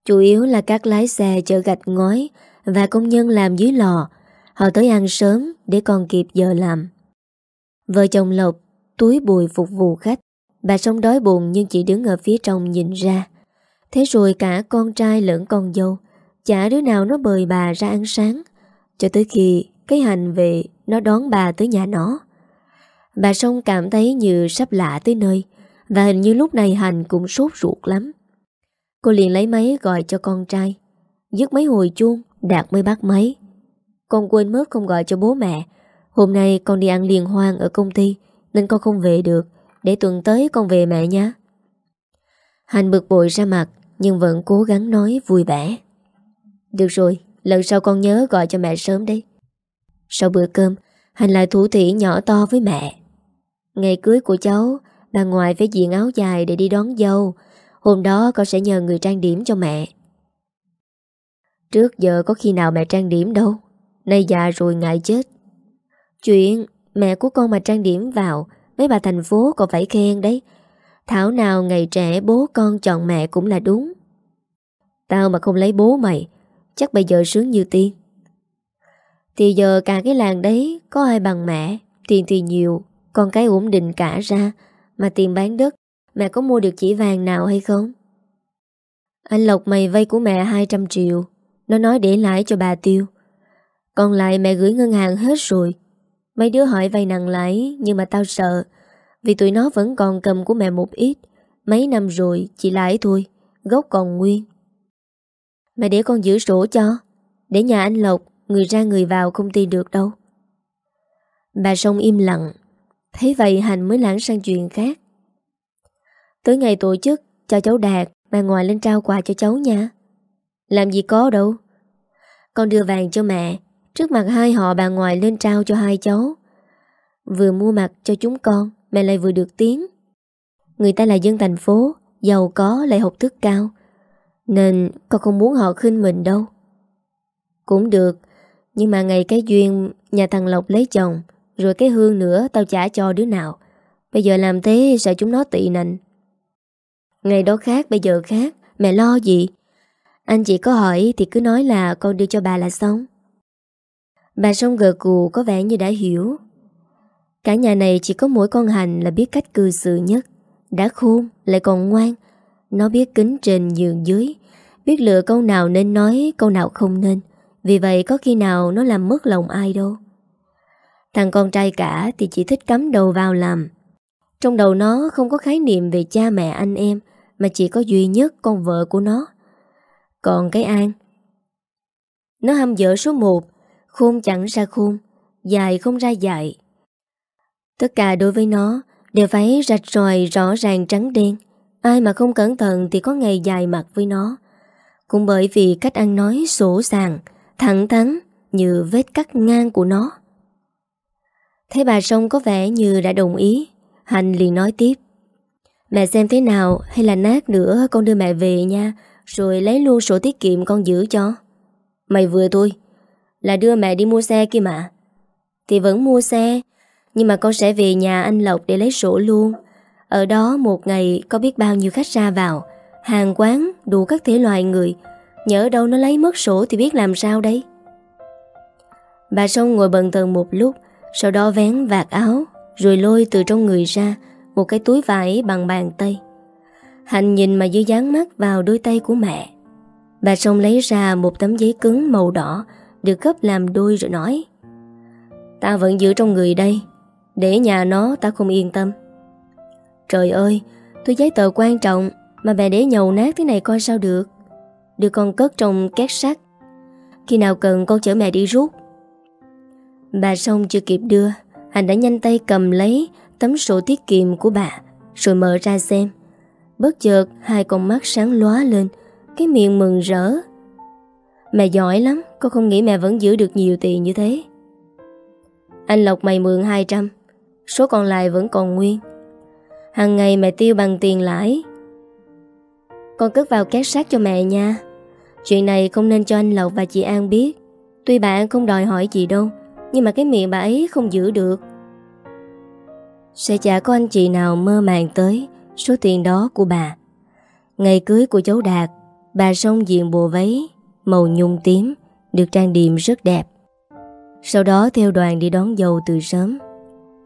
Chủ yếu là các lái xe chở gạch ngói Và công nhân làm dưới lò. Họ tới ăn sớm để còn kịp giờ làm. Vợ chồng Lộc túi bùi phục vụ khách. Bà sống đói buồn nhưng chỉ đứng ở phía trong nhìn ra. Thế rồi cả con trai lẫn con dâu, Chả đứa nào nó bời bà ra ăn sáng. Cho tới khi cái hành về Nó đón bà tới nhà nó. Bà sông cảm thấy như sắp lạ tới nơi, Và hình như lúc này Hành cũng sốt ruột lắm. Cô liền lấy máy gọi cho con trai. Dứt mấy hồi chuông, Đạt mới bắt máy. Con quên mất không gọi cho bố mẹ. Hôm nay con đi ăn liên hoan ở công ty, Nên con không về được. Để tuần tới con về mẹ nhé Hành bực bội ra mặt, Nhưng vẫn cố gắng nói vui vẻ. Được rồi, Lần sau con nhớ gọi cho mẹ sớm đấy sau bữa cơm, Hành lại thủ thỉ nhỏ to với mẹ. Ngày cưới của cháu, Bà ngoại phải diện áo dài để đi đón dâu. Hôm đó con sẽ nhờ người trang điểm cho mẹ. Trước giờ có khi nào mẹ trang điểm đâu. Nay già rồi ngại chết. Chuyện mẹ của con mà trang điểm vào, Mấy bà thành phố còn phải khen đấy. Thảo nào ngày trẻ bố con chọn mẹ cũng là đúng. Tao mà không lấy bố mày, Chắc bây giờ sướng như tiên. Thì giờ cả cái làng đấy Có ai bằng mẹ? Tiền thì nhiều, Con cái ổn định cả ra, Mà tiền bán đất, Mẹ có mua được chỉ vàng nào hay không? Anh Lộc mày vay của mẹ 200 triệu, Nó nói để lãi cho bà tiêu. Còn lại mẹ gửi ngân hàng hết rồi. Mấy đứa hỏi vay nặng lãi, Nhưng mà tao sợ, Vì tụi nó vẫn còn cầm của mẹ một ít. Mấy năm rồi, chỉ lãi thôi, Gốc còn nguyên. Mẹ để con giữ sổ cho, Để nhà anh Lộc. Người ra người vào không tin được đâu. Bà sông im lặng. Thấy vậy Hành mới lãng sang chuyện khác. Tới ngày tổ chức, Cho cháu Đạt Bà ngoài lên trao quà cho cháu nha. Làm gì có đâu. Con đưa vàng cho mẹ, Trước mặt hai họ bà ngoài lên trao cho hai cháu. Vừa mua mặt cho chúng con, Mẹ lại vừa được tiếng. Người ta là dân thành phố, Giàu có, lại học thức cao. Nên con không muốn họ khinh mình đâu. Cũng được nhưng mà ngày cái duyên, Nhà thằng Lộc lấy chồng, Rồi cái hương nữa, tao trả cho đứa nào. Bây giờ làm thế, sợ chúng nó tị nạnh Ngày đó khác, bây giờ khác. Mẹ lo gì? Anh chỉ có hỏi thì cứ nói là con đưa cho bà là xong. Bà sông gờ cù có vẻ như đã hiểu. Cả nhà này chỉ có mỗi con hành là biết cách cư xử nhất. Đã khôn, lại còn ngoan. Nó biết kính trên nhường dưới. Biết lựa câu nào nên nói, Câu nào không nên. Vì vậy có khi nào nó làm mất lòng ai đâu. Thằng con trai cả thì chỉ thích cắm đầu vào làm. Trong đầu nó không có khái niệm về cha mẹ anh em, Mà chỉ có duy nhất con vợ của nó. Còn cái An? Nó hâm dở số 1 Khôn chẳng ra khôn, Dài không ra dài Tất cả đối với nó Đều phải rạch ròi rõ ràng trắng đen. Ai mà không cẩn thận Thì có ngày dài mặt với nó. Cũng bởi vì cách ăn nói sổ sàng Thẳng thắn Như vết cắt ngang của nó. Thấy bà Sông có vẻ như đã đồng ý Hành liền nói tiếp. Mẹ xem thế nào, hay là nát nữa, Con đưa mẹ về nha, Rồi lấy luôn sổ tiết kiệm con giữ cho. Mày vừa thôi, Là đưa mẹ đi mua xe kia mà. Thì vẫn mua xe, Nhưng mà con sẽ về nhà anh Lộc để lấy sổ luôn. Ở đó một ngày có biết bao nhiêu khách ra vào, Hàng quán, đủ các thể loại người Nhớ đâu nó lấy mất sổ thì biết làm sao đấy Bà Sông ngồi bần thần một lúc, sau đó vén vạt áo, Rồi lôi từ trong người ra Một cái túi vải bằng bàn tay. Hạnh nhìn mà dư dán mắt vào đôi tay của mẹ. Bà sông lấy ra một tấm giấy cứng màu đỏ, Được gấp làm đôi rồi nói, Ta vẫn giữ trong người đây, Để nhà nó ta không yên tâm. Trời ơi, Tôi giấy tờ quan trọng Mà bà để nhầu nát thế này coi sao được. Đưa con cất trong két sắt. Khi nào cần, con chở mẹ đi rút. Bà xong chưa kịp đưa Hành đã nhanh tay cầm lấy Tấm sổ tiết kiệm của bà, Rồi mở ra xem. Bất chợt, hai con mắt sáng lóa lên, Cái miệng mừng rỡ. Mẹ giỏi lắm, Con không nghĩ mẹ vẫn giữ được nhiều tiền như thế. Anh Lộc mày mượn 200 Số còn lại vẫn còn nguyên. Hằng ngày mẹ tiêu bằng tiền lãi con cất vào két sát cho mẹ nha. Chuyện này không nên cho anh Lộc và chị An biết. Tuy bạn không đòi hỏi gì đâu, nhưng mà cái miệng bà ấy không giữ được. Sẽ chả có anh chị nào mơ màng tới Số tiền đó của bà. Ngày cưới của cháu Đạt, Bà xong diện bộ váy Màu nhung tím, Được trang điểm rất đẹp. Sau đó theo đoàn đi đón dâu từ sớm.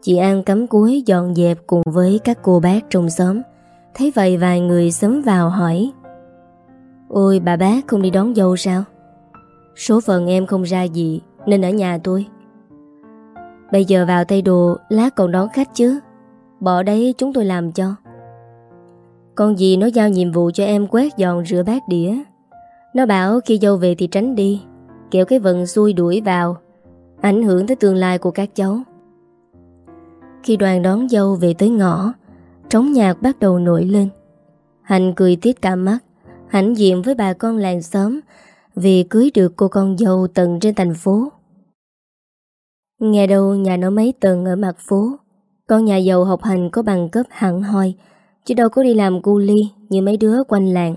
Chị An cắm cuối dọn dẹp cùng với các cô bác trong xóm. Thấy vậy vài người sớm vào hỏi. Ôi, bà bác không đi đón dâu sao? Số phận em không ra gì, Nên ở nhà tôi. Bây giờ vào tay đồ Lát còn đón khách chứ. Bỏ đấy, chúng tôi làm cho. Con gì nó giao nhiệm vụ cho em quét dọn rửa bát đĩa. Nó bảo khi dâu về thì tránh đi Kiểu cái vận xui đuổi vào, Ảnh hưởng tới tương lai của các cháu. Khi đoàn đón dâu về tới ngõ Trống nhạc bắt đầu nổi lên. Hạnh cười tiết cả mắt. Hãnh diện với bà con làng xóm Vì cưới được cô con dâu tận trên thành phố. Nghe đâu nhà nó mấy tầng ở mặt phố. Con nhà giàu học hành có bằng cấp hẳn hoi, Chứ đâu có đi làm cu ly Như mấy đứa quanh làng.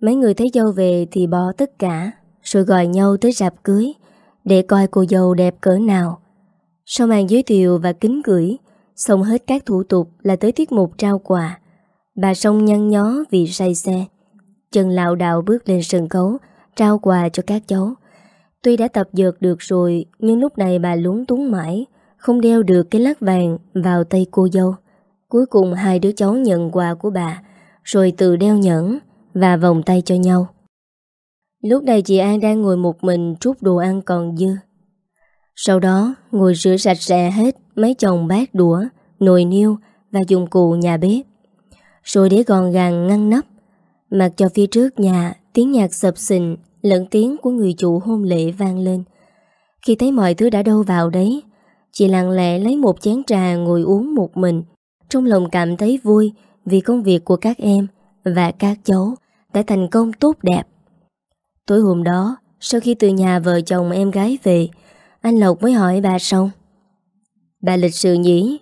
Mấy người thấy dâu về thì bỏ tất cả, Rồi gọi nhau tới rạp cưới Để coi cô dâu đẹp cỡ nào. Sau màn giới thiệu và kính gửi Xong hết các thủ tục là tới tiết mục trao quà. Bà sông nhăn nhó vì say xe. Chân lạo đạo bước lên sân khấu, Trao quà cho các cháu. Tuy đã tập dượt được rồi, Nhưng lúc này bà lúng túng mãi, Không đeo được cái lắc vàng vào tay cô dâu. Cuối cùng hai đứa cháu nhận quà của bà, Rồi tự đeo nhẫn Và vòng tay cho nhau. Lúc này chị An đang ngồi một mình Trút đồ ăn còn dư. Sau đó ngồi rửa sạch sẽ hết Mấy chồng bát đũa Nồi niêu và dụng cụ nhà bếp Rồi để gọn gàng ngăn nắp Mặc cho phía trước nhà Tiếng nhạc sập sình lẫn tiếng của người chủ hôn lễ vang lên. Khi thấy mọi thứ đã đâu vào đấy, chị lặng lẽ lấy một chén trà ngồi uống một mình, trong lòng cảm thấy vui vì công việc của các em và các cháu đã thành công tốt đẹp. Tối hôm đó, sau khi từ nhà vợ chồng em gái về, anh Lộc mới hỏi bà xong. Bà lịch sự nhỉ?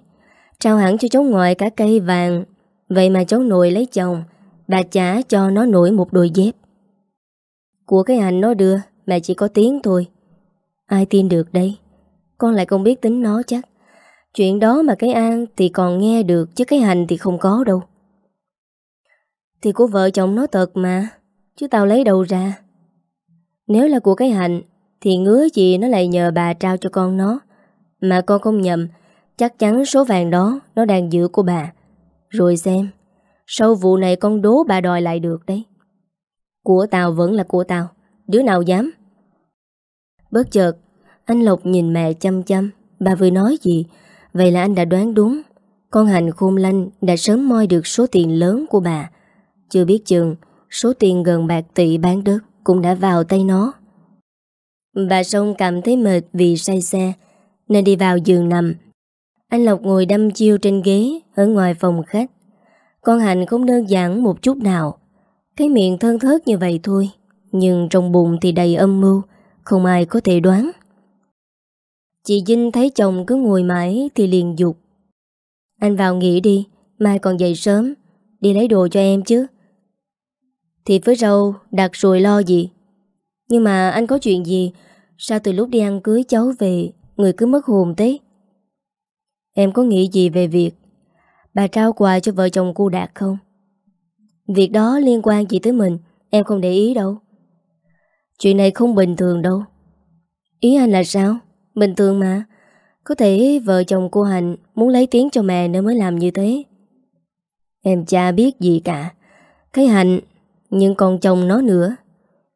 Trao hẳn cho cháu ngoại cả cây vàng, vậy mà cháu nội lấy chồng, bà trả cho nó nổi một đôi dép. Của cái hành nó đưa Mẹ chỉ có tiếng thôi Ai tin được đây Con lại không biết tính nó chắc Chuyện đó mà cái An thì còn nghe được Chứ cái Hành thì không có đâu Thì của vợ chồng nó tật mà Chứ tao lấy đâu ra Nếu là của cái Hành thì ngứa gì nó lại nhờ bà trao cho con nó. Mà con không nhầm, Chắc chắn số vàng đó Nó đang giữ của bà. Rồi xem, Sau vụ này con đố bà đòi lại được đấy. Của tao vẫn là của tao, Đứa nào dám? Bất chợt, Anh Lộc nhìn mẹ chăm chăm, Bà vừa nói gì? Vậy là anh đã đoán đúng. Con hành khôn lanh đã sớm moi được số tiền lớn của bà. Chưa biết chừng, Số tiền gần bạc tỷ bán đất Cũng đã vào tay nó. Bà Sông cảm thấy mệt vì say xe, Nên đi vào giường nằm. Anh Lộc ngồi đâm chiêu trên ghế Ở ngoài phòng khách. Con Hạnh không đơn giản một chút nào. Cái miệng thân thớt như vậy thôi, Nhưng trong bụng thì đầy âm mưu, Không ai có thể đoán. Chị Vinh thấy chồng cứ ngồi mãi Thì liền dục. Anh vào nghỉ đi, Mai còn dậy sớm, Đi lấy đồ cho em chứ. Thì với rau đặt rồi lo gì? Nhưng mà anh có chuyện gì? Sao từ lúc đi ăn cưới cháu về, Người cứ mất hồn thế? Em có nghĩ gì về việc Bà trao quà cho vợ chồng cô Đạt không? Việc đó liên quan gì tới mình, Em không để ý đâu. Chuyện này không bình thường đâu. Ý anh là sao? Bình thường mà. Có thể vợ chồng cô Hạnh Muốn lấy tiếng cho mẹ nên mới làm như thế. Em cha biết gì cả. Cái Hạnh, Nhưng còn chồng nó nữa.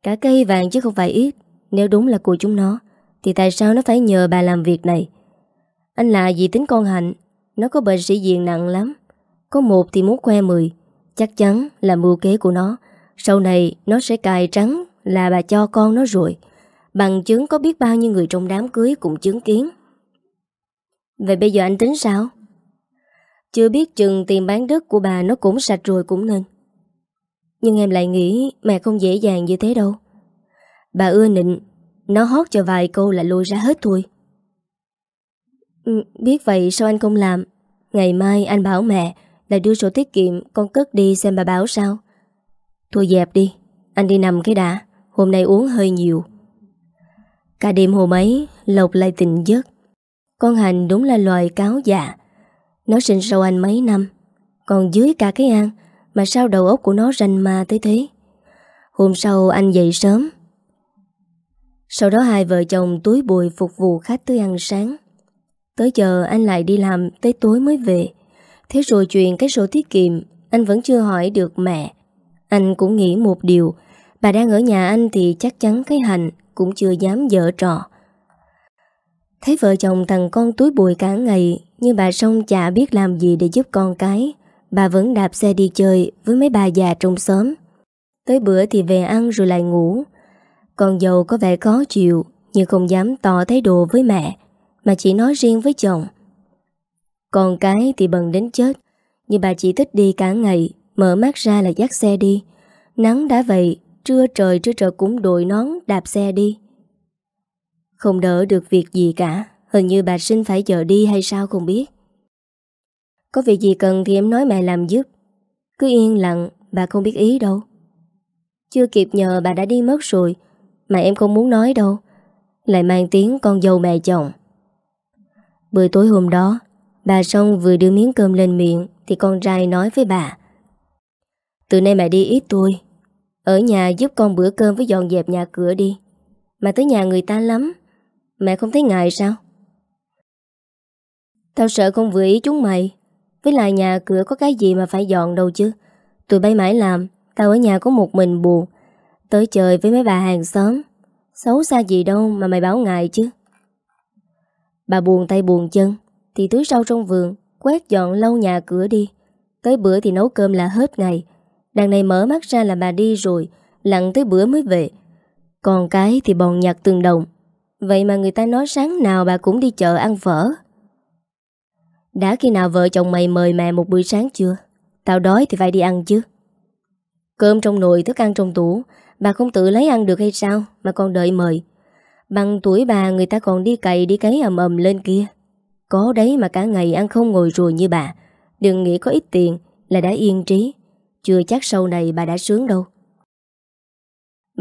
Cả cây vàng chứ không phải ít. Nếu đúng là của chúng nó, Thì tại sao nó phải nhờ bà làm việc này? Anh là gì tính con Hạnh, Nó có bệnh sĩ diện nặng lắm. Có một thì muốn khoe mười, Chắc chắn là mưu kế của nó. Sau này nó sẽ cài trắng Là bà cho con nó rồi. Bằng chứng có biết bao nhiêu người trong đám cưới cũng chứng kiến. Vậy bây giờ anh tính sao? Chưa biết chừng tiền bán đất của bà nó cũng sạch rồi cũng nên. Nhưng em lại nghĩ mẹ không dễ dàng như thế đâu. Bà ưa nịnh Nó hót cho vài câu là lôi ra hết thôi. Ừ, Biết vậy sao anh không làm? Ngày mai anh bảo mẹ Là đưa sổ tiết kiệm Con cất đi xem bà bảo sao. Thôi dẹp đi Anh đi nằm cái đã Hôm nay uống hơi nhiều. Cả đêm hôm ấy Lộc lại tỉnh giấc. Con Hành đúng là loài cáo dạ. Nó sinh sau anh mấy năm Còn dưới cả cái An mà sao đầu óc của nó rành ma tới thế? Hôm sau anh dậy sớm. Sau đó hai vợ chồng túi bùi phục vụ khách tới ăn sáng. Tới giờ anh lại đi làm, tới tối mới về. Thế rồi chuyện cái sổ tiết kiệm, Anh vẫn chưa hỏi được mẹ. Anh cũng nghĩ một điều, Bà đang ở nhà anh thì chắc chắn cái hành cũng chưa dám dở trò. Thấy vợ chồng thằng con túi bùi cả ngày, nhưng bà sông chả biết làm gì để giúp con cái. Bà vẫn đạp xe đi chơi với mấy bà già trong xóm. Tới bữa thì về ăn rồi lại ngủ. Con dâu có vẻ khó chịu, nhưng không dám tỏ thái độ với mẹ, mà chỉ nói riêng với chồng. Con cái thì bần đến chết, nhưng bà chỉ thích đi cả ngày, mở mắt ra là dắt xe đi. Nắng đã vậy, Trưa trời trưa trời cũng đội nón đạp xe đi Không đỡ được việc gì cả, Hình như bà sinh phải chờ đi hay sao không biết có việc gì cần thì em nói mẹ làm giúp. Cứ yên lặng Bà không biết ý đâu. Chưa kịp nhờ bà đã đi mất rồi Mà em không muốn nói đâu. Lại mang tiếng con dâu mẹ chồng. Bữa tối hôm đó Bà xong vừa đưa miếng cơm lên miệng Thì con trai nói với bà. Từ nay mẹ đi ít tôi, ở nhà giúp con bữa cơm với dọn dẹp nhà cửa đi. Mà tới nhà người ta lắm. Mẹ không thấy ngại sao? Tao sợ không vừa ý chúng mày. Với lại nhà cửa có cái gì mà phải dọn đâu chứ? Tụi bay mãi làm, Tao ở nhà có một mình buồn. Tới chơi với mấy bà hàng xóm. Xấu xa gì đâu mà mày báo ngại chứ. Bà buồn tay buồn chân, Thì túi sâu trong vườn, Quét dọn lâu nhà cửa đi. Tới bữa thì nấu cơm là hết ngày. Đằng này mở mắt ra là bà đi rồi Lặng tới bữa mới về. Còn cái thì bòn nhặt từng đồng. Vậy mà người ta nói sáng nào bà cũng đi chợ ăn phở. Đã khi nào vợ chồng mày mời mẹ một bữa sáng chưa? Tao đói thì phải đi ăn chứ. Cơm trong nồi, thức ăn trong tủ. Bà không tự lấy ăn được hay sao Mà còn đợi mời? Bằng tuổi bà, người ta còn đi cày, đi cấy ầm ầm lên kia. Có đấy mà cả ngày ăn không ngồi rồi như bà. Đừng nghĩ có ít tiền Là đã yên trí. Chưa chắc sau này bà đã sướng đâu.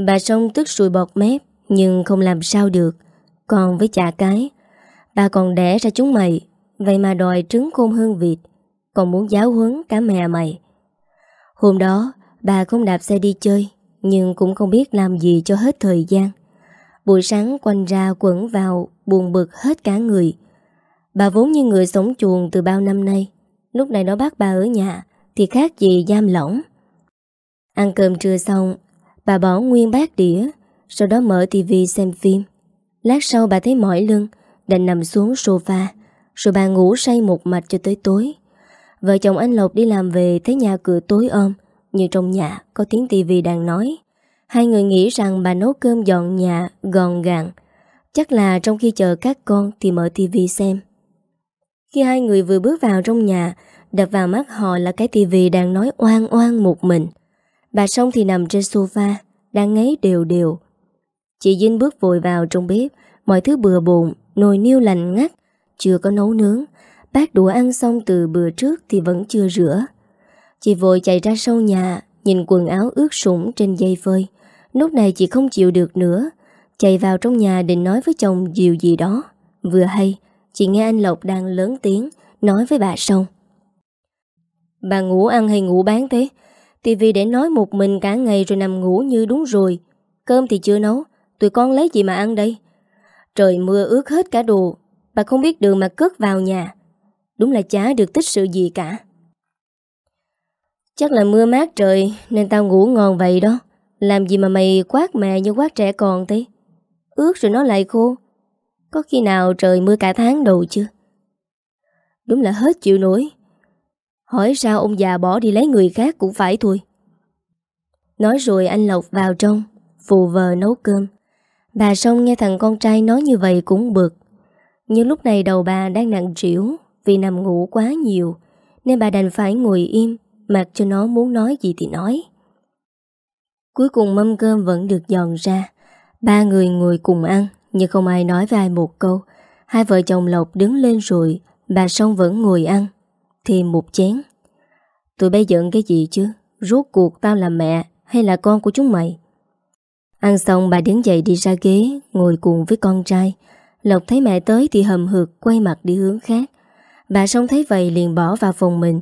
Bà sông tức sùi bọt mép, Nhưng không làm sao được. Còn với chả cái, Bà còn đẻ ra chúng mày. Vậy mà đòi trứng khôn hơn vịt, Còn muốn giáo huấn cả mẹ mày. Hôm đó, Bà không đạp xe đi chơi, Nhưng cũng không biết làm gì cho hết thời gian. Buổi sáng quanh ra quẩn vào Buồn bực hết cả người. Bà vốn như người sống chuồng từ bao năm nay, Lúc này nó bắt bà ở nhà Thì khác gì giam lỏng. Ăn cơm trưa xong, Bà bỏ nguyên bát đĩa, Sau đó mở tivi xem phim. Lát sau bà thấy mỏi lưng, Đành nằm xuống sofa rồi bà ngủ say một mạch cho tới tối. Vợ chồng anh Lộc đi làm về Thấy nhà cửa tối ôm Nhưng trong nhà có tiếng tivi đang nói. Hai người nghĩ rằng bà nấu cơm dọn nhà Gòn gàng. Chắc là trong khi chờ các con Thì mở tivi xem. Khi hai người vừa bước vào trong nhà, Đập vào mắt họ là cái tivi đang nói oan oan một mình. Bà Sông thì nằm trên sofa, Đang ngáy đều đều. Chị Dinh bước vội vào trong bếp, Mọi thứ bừa bộn, Nồi niêu lành ngắt. Chưa có nấu nướng. Bát đũa ăn xong từ bữa trước thì vẫn chưa rửa. Chị vội chạy ra sau nhà, Nhìn quần áo ướt sũng trên dây phơi. Lúc này chị không chịu được nữa, Chạy vào trong nhà định nói với chồng điều gì đó. Vừa hay, Chị nghe anh Lộc đang lớn tiếng, Nói với bà Sông Bà ngủ ăn hay ngủ bán thế? Tivi để nói một mình cả ngày rồi nằm ngủ như đúng rồi. Cơm thì chưa nấu, Tụi con lấy gì mà ăn đây? Trời mưa ướt hết cả đồ Bà không biết đường mà cất vào nhà. Đúng là chả được tích sự gì cả. Chắc là mưa mát trời, Nên tao ngủ ngon vậy đó. Làm gì mà mày quát mẹ như quát trẻ con thế? Ướt rồi nó lại khô. Có khi nào trời mưa cả tháng đầu chưa Đúng là hết chịu nổi. Hỏi sao ông già bỏ đi lấy người khác cũng phải thôi. Nói rồi anh Lộc vào trong, Phù vờ nấu cơm. Bà Sông nghe thằng con trai nói như vậy cũng bực. Nhưng lúc này đầu bà đang nặng trĩu Vì nằm ngủ quá nhiều, Nên bà đành phải ngồi im, Mặc cho nó muốn nói gì thì nói. Cuối cùng mâm cơm vẫn được dọn ra. Ba người ngồi cùng ăn, Nhưng không ai nói với ai một câu. Hai vợ chồng Lộc đứng lên rồi, Bà Sông vẫn ngồi ăn, Thêm một chén. Tụi bay giận cái gì chứ? Rốt cuộc tao là mẹ hay là con của chúng mày? Ăn xong bà đứng dậy đi ra ghế, Ngồi cùng với con trai. Lộc thấy mẹ tới thì hầm hực Quay mặt đi hướng khác. Bà xong thấy vậy liền bỏ vào phòng mình.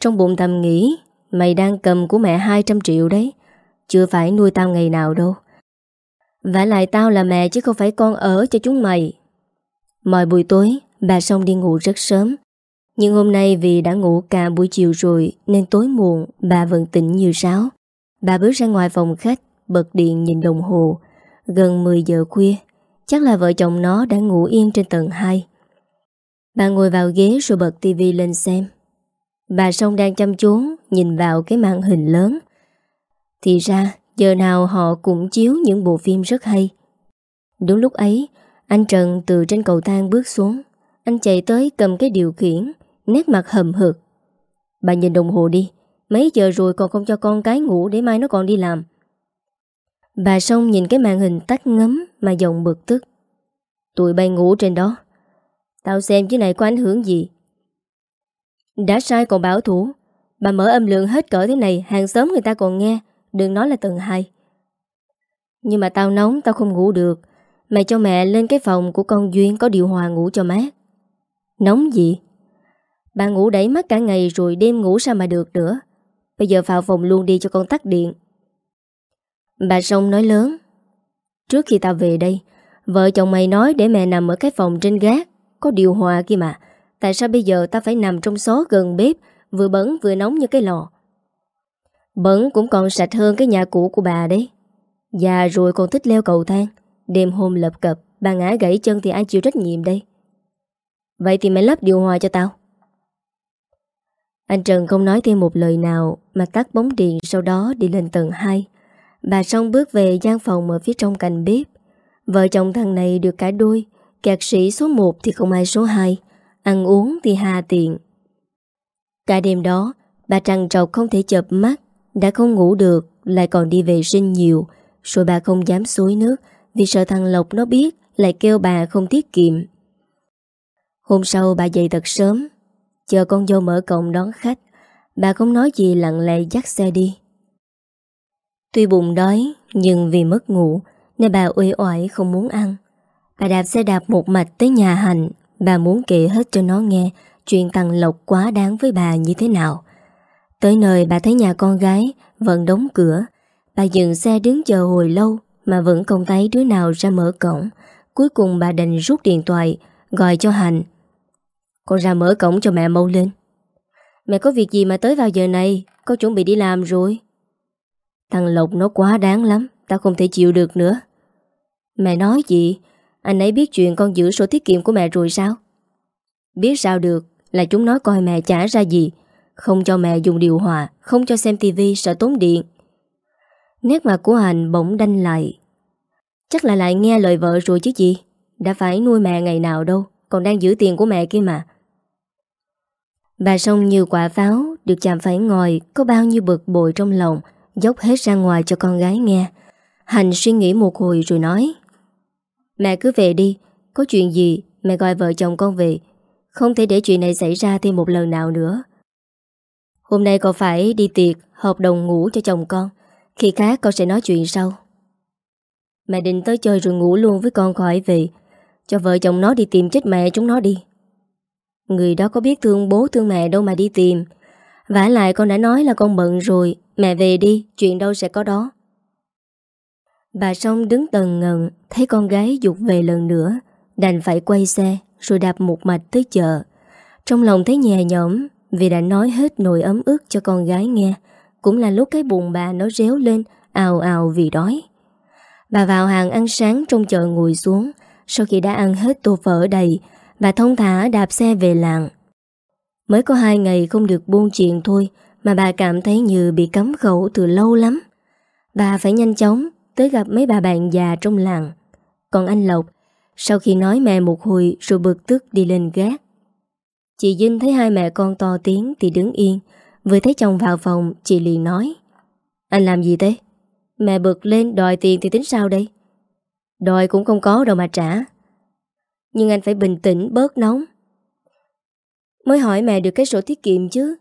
Trong bụng thầm nghĩ, Mày đang cầm của mẹ 200 triệu đấy, Chưa phải nuôi tao ngày nào đâu. Và lại tao là mẹ chứ không phải con ở cho chúng mày. Mọi buổi tối, Bà xong đi ngủ rất sớm. Nhưng hôm nay vì đã ngủ cả buổi chiều rồi Nên tối muộn, bà vẫn tỉnh như sáo. Bà bước ra ngoài phòng khách, Bật điện nhìn đồng hồ. Gần 10 giờ khuya Chắc là vợ chồng nó đã ngủ yên trên tầng 2 Bà ngồi vào ghế rồi bật tivi lên xem. Bà song đang chăm chú Nhìn vào cái màn hình lớn. Thì ra, Giờ nào họ cũng chiếu những bộ phim rất hay. Đúng lúc ấy, Anh Trần từ trên cầu thang bước xuống. Anh chạy tới cầm cái điều khiển, Nét mặt hầm hực. Bà nhìn đồng hồ đi. Mấy giờ rồi còn không cho con cái ngủ Để mai nó còn đi làm? Bà sông nhìn cái màn hình tắt ngấm Mà giọng bực tức. Tụi bay ngủ trên đó. Tao xem chứ này có ảnh hưởng gì? Đã sai còn bảo thủ. Bà mở âm lượng hết cỡ thế này, Hàng xóm người ta còn nghe. Đừng nói là tầng 2 Nhưng mà tao nóng, tao không ngủ được. Mày cho mẹ lên cái phòng của con Duyên Có điều hòa ngủ cho mát Nóng gì? Bà ngủ đẩy mắt cả ngày rồi đêm ngủ sao mà được nữa. Bây giờ vào phòng luôn đi cho con tắt điện. Bà Sông nói lớn. Trước khi tao về đây, Vợ chồng mày nói để mẹ nằm ở cái phòng trên gác. Có điều hòa kia mà. Tại sao bây giờ tao phải nằm trong xó gần bếp, Vừa bẩn vừa nóng như cái lò? Bẩn cũng còn sạch hơn cái nhà cũ của bà đấy. Già rồi còn thích leo cầu thang. Đêm hôm lập cập, Bà ngã gãy chân thì ai chịu trách nhiệm đây? Vậy thì mày lắp điều hòa cho tao. Anh Trần không nói thêm một lời nào Mà tắt bóng điện sau đó đi lên tầng 2 Bà xong bước về gian phòng ở phía trong cạnh bếp. Vợ chồng thằng này được cả đôi, Kẹt sĩ số 1 thì không ai số 2 Ăn uống thì hà tiện. Cả đêm đó, Bà trằn trọc không thể chợp mắt, Đã không ngủ được, Lại còn đi vệ sinh nhiều. Rồi bà không dám suối nước, Vì sợ thằng Lộc nó biết, Lại kêu bà không tiết kiệm. Hôm sau bà dậy thật sớm. Chờ con dâu mở cổng đón khách, Bà không nói gì lặng lẽ dắt xe đi. Tuy bụng đói, Nhưng vì mất ngủ, Nên bà uể oải không muốn ăn. Bà đạp xe đạp một mạch tới nhà hạnh, Bà muốn kể hết cho nó nghe Chuyện Tăng Lộc quá đáng với bà như thế nào. Tới nơi bà thấy nhà con gái Vẫn đóng cửa, Bà dừng xe đứng chờ hồi lâu Mà vẫn không thấy đứa nào ra mở cổng. Cuối cùng bà đành rút điện thoại, Gọi cho Hạnh. Con ra mở cổng cho mẹ mau lên. Mẹ có việc gì mà tới vào giờ này? Con chuẩn bị đi làm rồi. Thằng Lộc nó quá đáng lắm, Tao không thể chịu được nữa. Mẹ nói gì? Anh ấy biết chuyện con giữ sổ tiết kiệm của mẹ rồi sao? Biết sao được, Là chúng nói coi mẹ trả ra gì. Không cho mẹ dùng điều hòa, Không cho xem tivi, sợ tốn điện. Nét mặt của Hành bỗng đanh lại. Chắc là lại nghe lời vợ rồi chứ gì? Đã phải nuôi mẹ ngày nào đâu, Còn đang giữ tiền của mẹ kia mà. Bà sông như quả pháo, Được chạm phải ngồi Có bao nhiêu bực bội trong lòng Dốc hết ra ngoài cho con gái nghe. Hành suy nghĩ một hồi rồi nói, Mẹ cứ về đi, Có chuyện gì mẹ gọi vợ chồng con về. Không thể để chuyện này xảy ra thêm một lần nào nữa. Hôm nay con phải đi tiệc, Hợp đồng ngủ cho chồng con. Khi khác con sẽ nói chuyện sau. Mẹ định tới chơi rồi ngủ luôn với con khỏi về. Cho vợ chồng nó đi tìm chết mẹ chúng nó đi. Người đó có biết thương bố thương mẹ đâu mà đi tìm. Vả lại con đã nói là con bận rồi. Mẹ về đi, Chuyện đâu sẽ có đó. Bà Song đứng tần ngần, Thấy con gái dục về lần nữa, Đành phải quay xe, Rồi đạp một mạch tới chợ. Trong lòng thấy nhẹ nhõm, Vì đã nói hết nỗi ấm ức cho con gái nghe, Cũng là lúc cái bụng bà nó réo lên, Ào ào vì đói. Bà vào hàng ăn sáng trong chợ ngồi xuống, Sau khi đã ăn hết tô phở đầy, Bà thông thả đạp xe về làng. Mới có hai ngày không được buôn chuyện thôi mà bà cảm thấy như bị cấm khẩu từ lâu lắm. Bà phải nhanh chóng Tới gặp mấy bà bạn già trong làng. Còn anh Lộc, Sau khi nói mẹ một hồi Rồi bực tức đi lên gác. Chị Vinh thấy hai mẹ con to tiếng Thì đứng yên, Vừa thấy chồng vào phòng, Chị liền nói. Anh làm gì thế? Mẹ bực lên đòi tiền thì tính sao đây? Đòi cũng không có đâu mà trả. Nhưng anh phải bình tĩnh bớt nóng. Mới hỏi mẹ được cái sổ tiết kiệm chứ.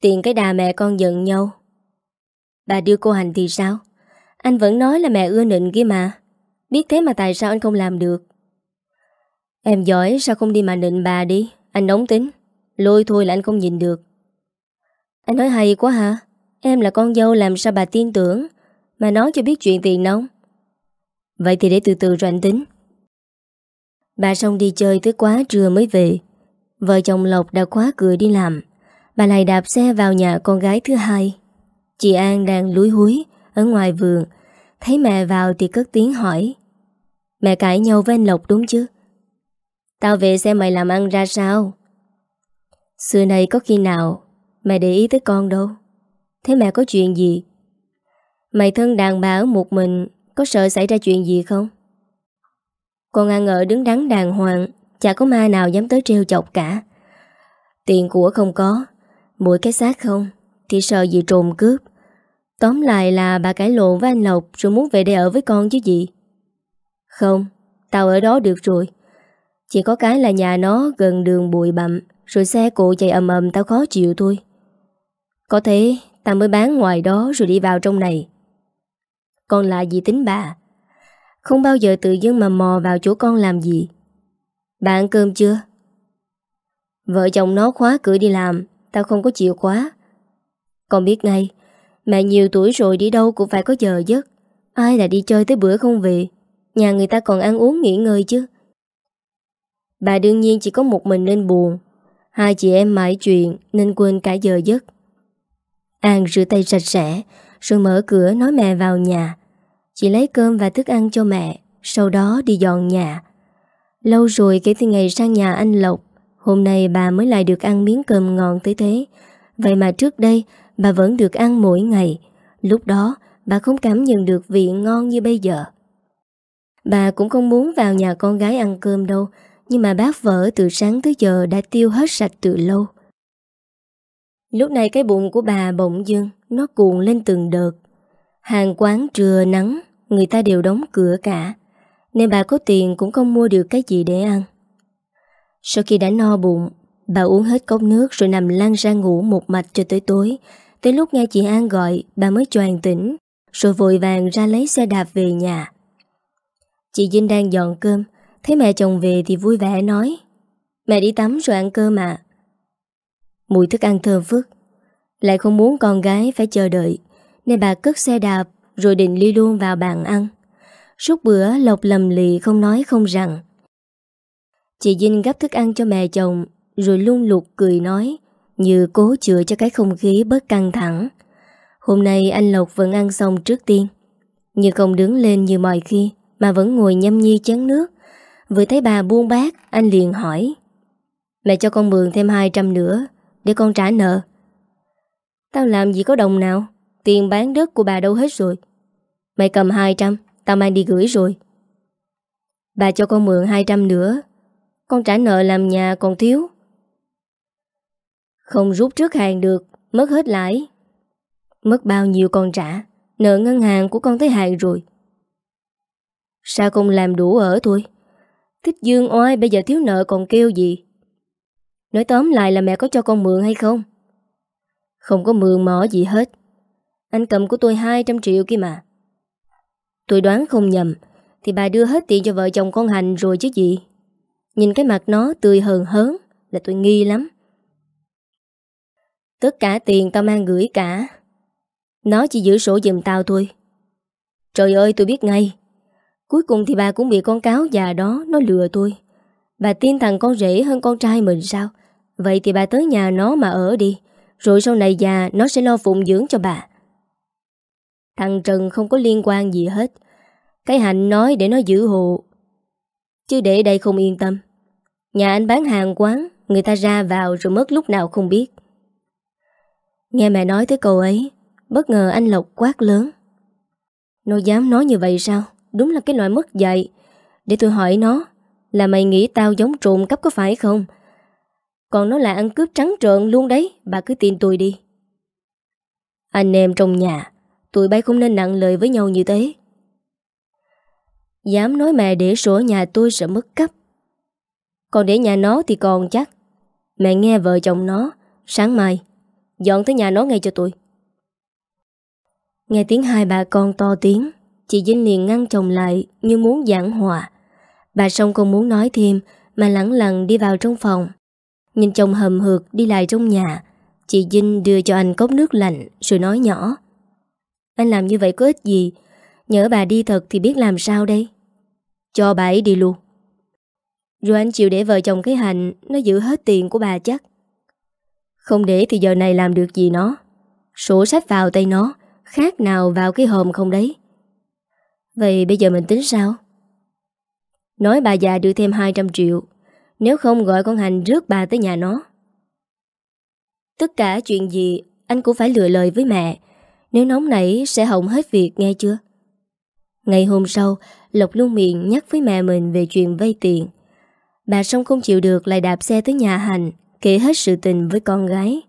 Tiền cái đà mẹ con giận nhau. Bà đưa cô hành thì sao? Anh vẫn nói là mẹ ưa nịnh kia mà. Biết thế mà tại sao anh không làm được? Em giỏi, sao không đi mà nịnh bà đi? Anh nóng tính. Lôi thôi là anh không nhìn được. Anh nói hay quá hả? Em là con dâu làm sao bà tin tưởng? Mà nói cho biết chuyện tiền nóng. Vậy thì để từ từ rồi anh tính. Bà xong đi chơi tới quá trưa mới về. Vợ chồng Lộc đã khóa cửa đi làm. Bà lại đạp xe vào nhà con gái thứ hai. Chị An đang lúi húi Ở ngoài vườn. Thấy mẹ vào thì cất tiếng hỏi. Mẹ cãi nhau với anh Lộc đúng chứ? Tao về xem mày làm ăn ra sao. Xưa này có khi nào Mẹ để ý tới con đâu. Thế mẹ có chuyện gì? Mày thân đàn bà ở một mình, Có sợ xảy ra chuyện gì không? Con ăn ở đứng đắn đàng hoàng, Chả có ma nào dám tới treo chọc cả. Tiền của không có Mỗi cái xác không? Thì sợ gì trồn cướp. Tóm lại là bà cãi lộn với anh Lộc Rồi muốn về đây ở với con chứ gì? Không, Tao ở đó được rồi. Chỉ có cái là nhà nó gần đường bụi bặm, Rồi xe cộ chạy ầm ầm tao khó chịu thôi. Có thế, Tao mới bán ngoài đó rồi đi vào trong này. Con là gì tính bà? Không bao giờ tự dưng mà mò vào chỗ con làm gì. Bạn ăn cơm chưa? Vợ chồng nó khóa cửa đi làm. Tao không có chịu quá. Con biết ngay, Mẹ nhiều tuổi rồi đi đâu cũng phải có giờ giấc. Ai là đi chơi tới bữa không về? Nhà người ta còn ăn uống nghỉ ngơi chứ. Bà đương nhiên chỉ có một mình nên buồn. Hai chị em mãi chuyện Nên quên cả giờ giấc. An rửa tay sạch sẽ, Rồi mở cửa nói mẹ vào nhà. Chị lấy cơm và thức ăn cho mẹ, Sau đó đi dọn nhà. Lâu rồi kể từ ngày sang nhà anh Lộc Hôm nay bà mới lại được ăn miếng cơm ngon tới thế. Vậy mà trước đây, Bà vẫn được ăn mỗi ngày. Lúc đó, bà không cảm nhận được vị ngon như bây giờ. Bà cũng không muốn vào nhà con gái ăn cơm đâu, Nhưng mà bác vợ từ sáng tới giờ đã tiêu hết sạch từ lâu. Lúc này cái bụng của bà bỗng dưng, Nó cuộn lên từng đợt. Hàng quán trưa nắng, Người ta đều đóng cửa cả. Nên bà có tiền cũng không mua được cái gì để ăn. Sau khi đã no bụng, Bà uống hết cốc nước rồi nằm lăn ra ngủ một mạch cho tới tối. Tới lúc nghe chị An gọi, Bà mới choàng tỉnh, Rồi vội vàng ra lấy xe đạp về nhà. Chị Vinh đang dọn cơm, Thấy mẹ chồng về thì vui vẻ nói, Mẹ đi tắm rồi ăn cơm mà Mùi thức ăn thơm phức, Lại không muốn con gái phải chờ đợi, Nên bà cất xe đạp Rồi định đi luôn vào bàn ăn. Suốt bữa, Lộc lầm lì không nói không rằng. Chị Vinh gấp thức ăn cho mẹ chồng, Rồi lung lục cười nói, Như cố chữa cho cái không khí bớt căng thẳng. Hôm nay anh Lộc vẫn ăn xong trước tiên. Nhưng không đứng lên như mọi khi, Mà vẫn ngồi nhâm nhi chén nước. Vừa thấy bà buông bát, Anh liền hỏi, Mẹ cho con mượn thêm 200 nữa, Để con trả nợ. Tao làm gì có đồng nào, Tiền bán đất của bà đâu hết rồi. Mày cầm 200 Tao mang đi gửi rồi. Bà cho con mượn 200 nữa con trả nợ làm nhà còn thiếu. Không rút trước hàng được, Mất hết lãi. Mất bao nhiêu con trả, Nợ ngân hàng của con tới hàng rồi. Sao không làm đủ ở thôi. Thích dương oai bây giờ thiếu nợ còn kêu gì? Nói tóm lại là mẹ có cho con mượn hay không? Không có mượn mỏ gì hết. Anh cầm của tôi 200 triệu kia mà. Tôi đoán không nhầm, Thì bà đưa hết tiền cho vợ chồng con Hành rồi chứ gì? Nhìn cái mặt nó tươi hờn hớn Là tôi nghi lắm. Tất cả tiền tao mang gửi cả. Nó chỉ giữ sổ giùm tao thôi. Trời ơi, tôi biết ngay. Cuối cùng thì bà cũng bị con cáo già đó Nó lừa tôi. Bà tin thằng con rể hơn con trai mình sao? Vậy thì bà tới nhà nó mà ở đi, Rồi sau này già nó sẽ lo phụng dưỡng cho bà. Thằng Trần không có liên quan gì hết. Cái Hạnh nói để nó giữ hộ. Chứ để đây không yên tâm. Nhà anh bán hàng quán, Người ta ra vào rồi mất lúc nào không biết. Nghe mẹ nói tới câu ấy, Bất ngờ anh Lộc quát lớn. Nó dám nói như vậy sao? Đúng là cái loại mất dạy. Để tôi hỏi nó, Là mày nghĩ tao giống trộm cắp có phải không? Còn nó là ăn cướp trắng trợn luôn đấy, Bà cứ tin tôi đi. Anh em trong nhà, Tụi bay không nên nặng lời với nhau như thế. Dám nói mẹ để sổ nhà tôi sẽ mất cấp còn để nhà nó thì còn chắc. Mẹ nghe vợ chồng nó, Sáng mai, Dọn tới nhà nó ngay cho tôi. Nghe tiếng hai bà con to tiếng, Chị Vinh liền ngăn chồng lại Như muốn giảng hòa. Bà xong không muốn nói thêm, Mà lẳng lặng đi vào trong phòng. Nhìn chồng hầm hực đi lại trong nhà, Chị Vinh đưa cho anh cốc nước lạnh, Rồi nói nhỏ. Anh làm như vậy có ích gì? Nhớ bà đi thật thì biết làm sao đây? Cho bà ấy đi luôn. Rồi anh chịu để vợ chồng cái hành Nó giữ hết tiền của bà chắc. Không để thì giờ này làm được gì nó? Sổ sách vào tay nó, Khác nào vào cái hòm không đấy. Vậy bây giờ mình tính sao? Nói bà già đưa thêm 200 triệu, Nếu không gọi con Hành rước bà tới nhà nó. Tất cả chuyện gì Anh cũng phải lựa lời với mẹ, Nếu nóng nảy sẽ hỏng hết việc, nghe chưa? Ngày hôm sau, Lộc luôn miệng nhắc với mẹ mình Về chuyện vay tiền. Bà xong không chịu được lại đạp xe tới nhà Hành Kể hết sự tình với con gái.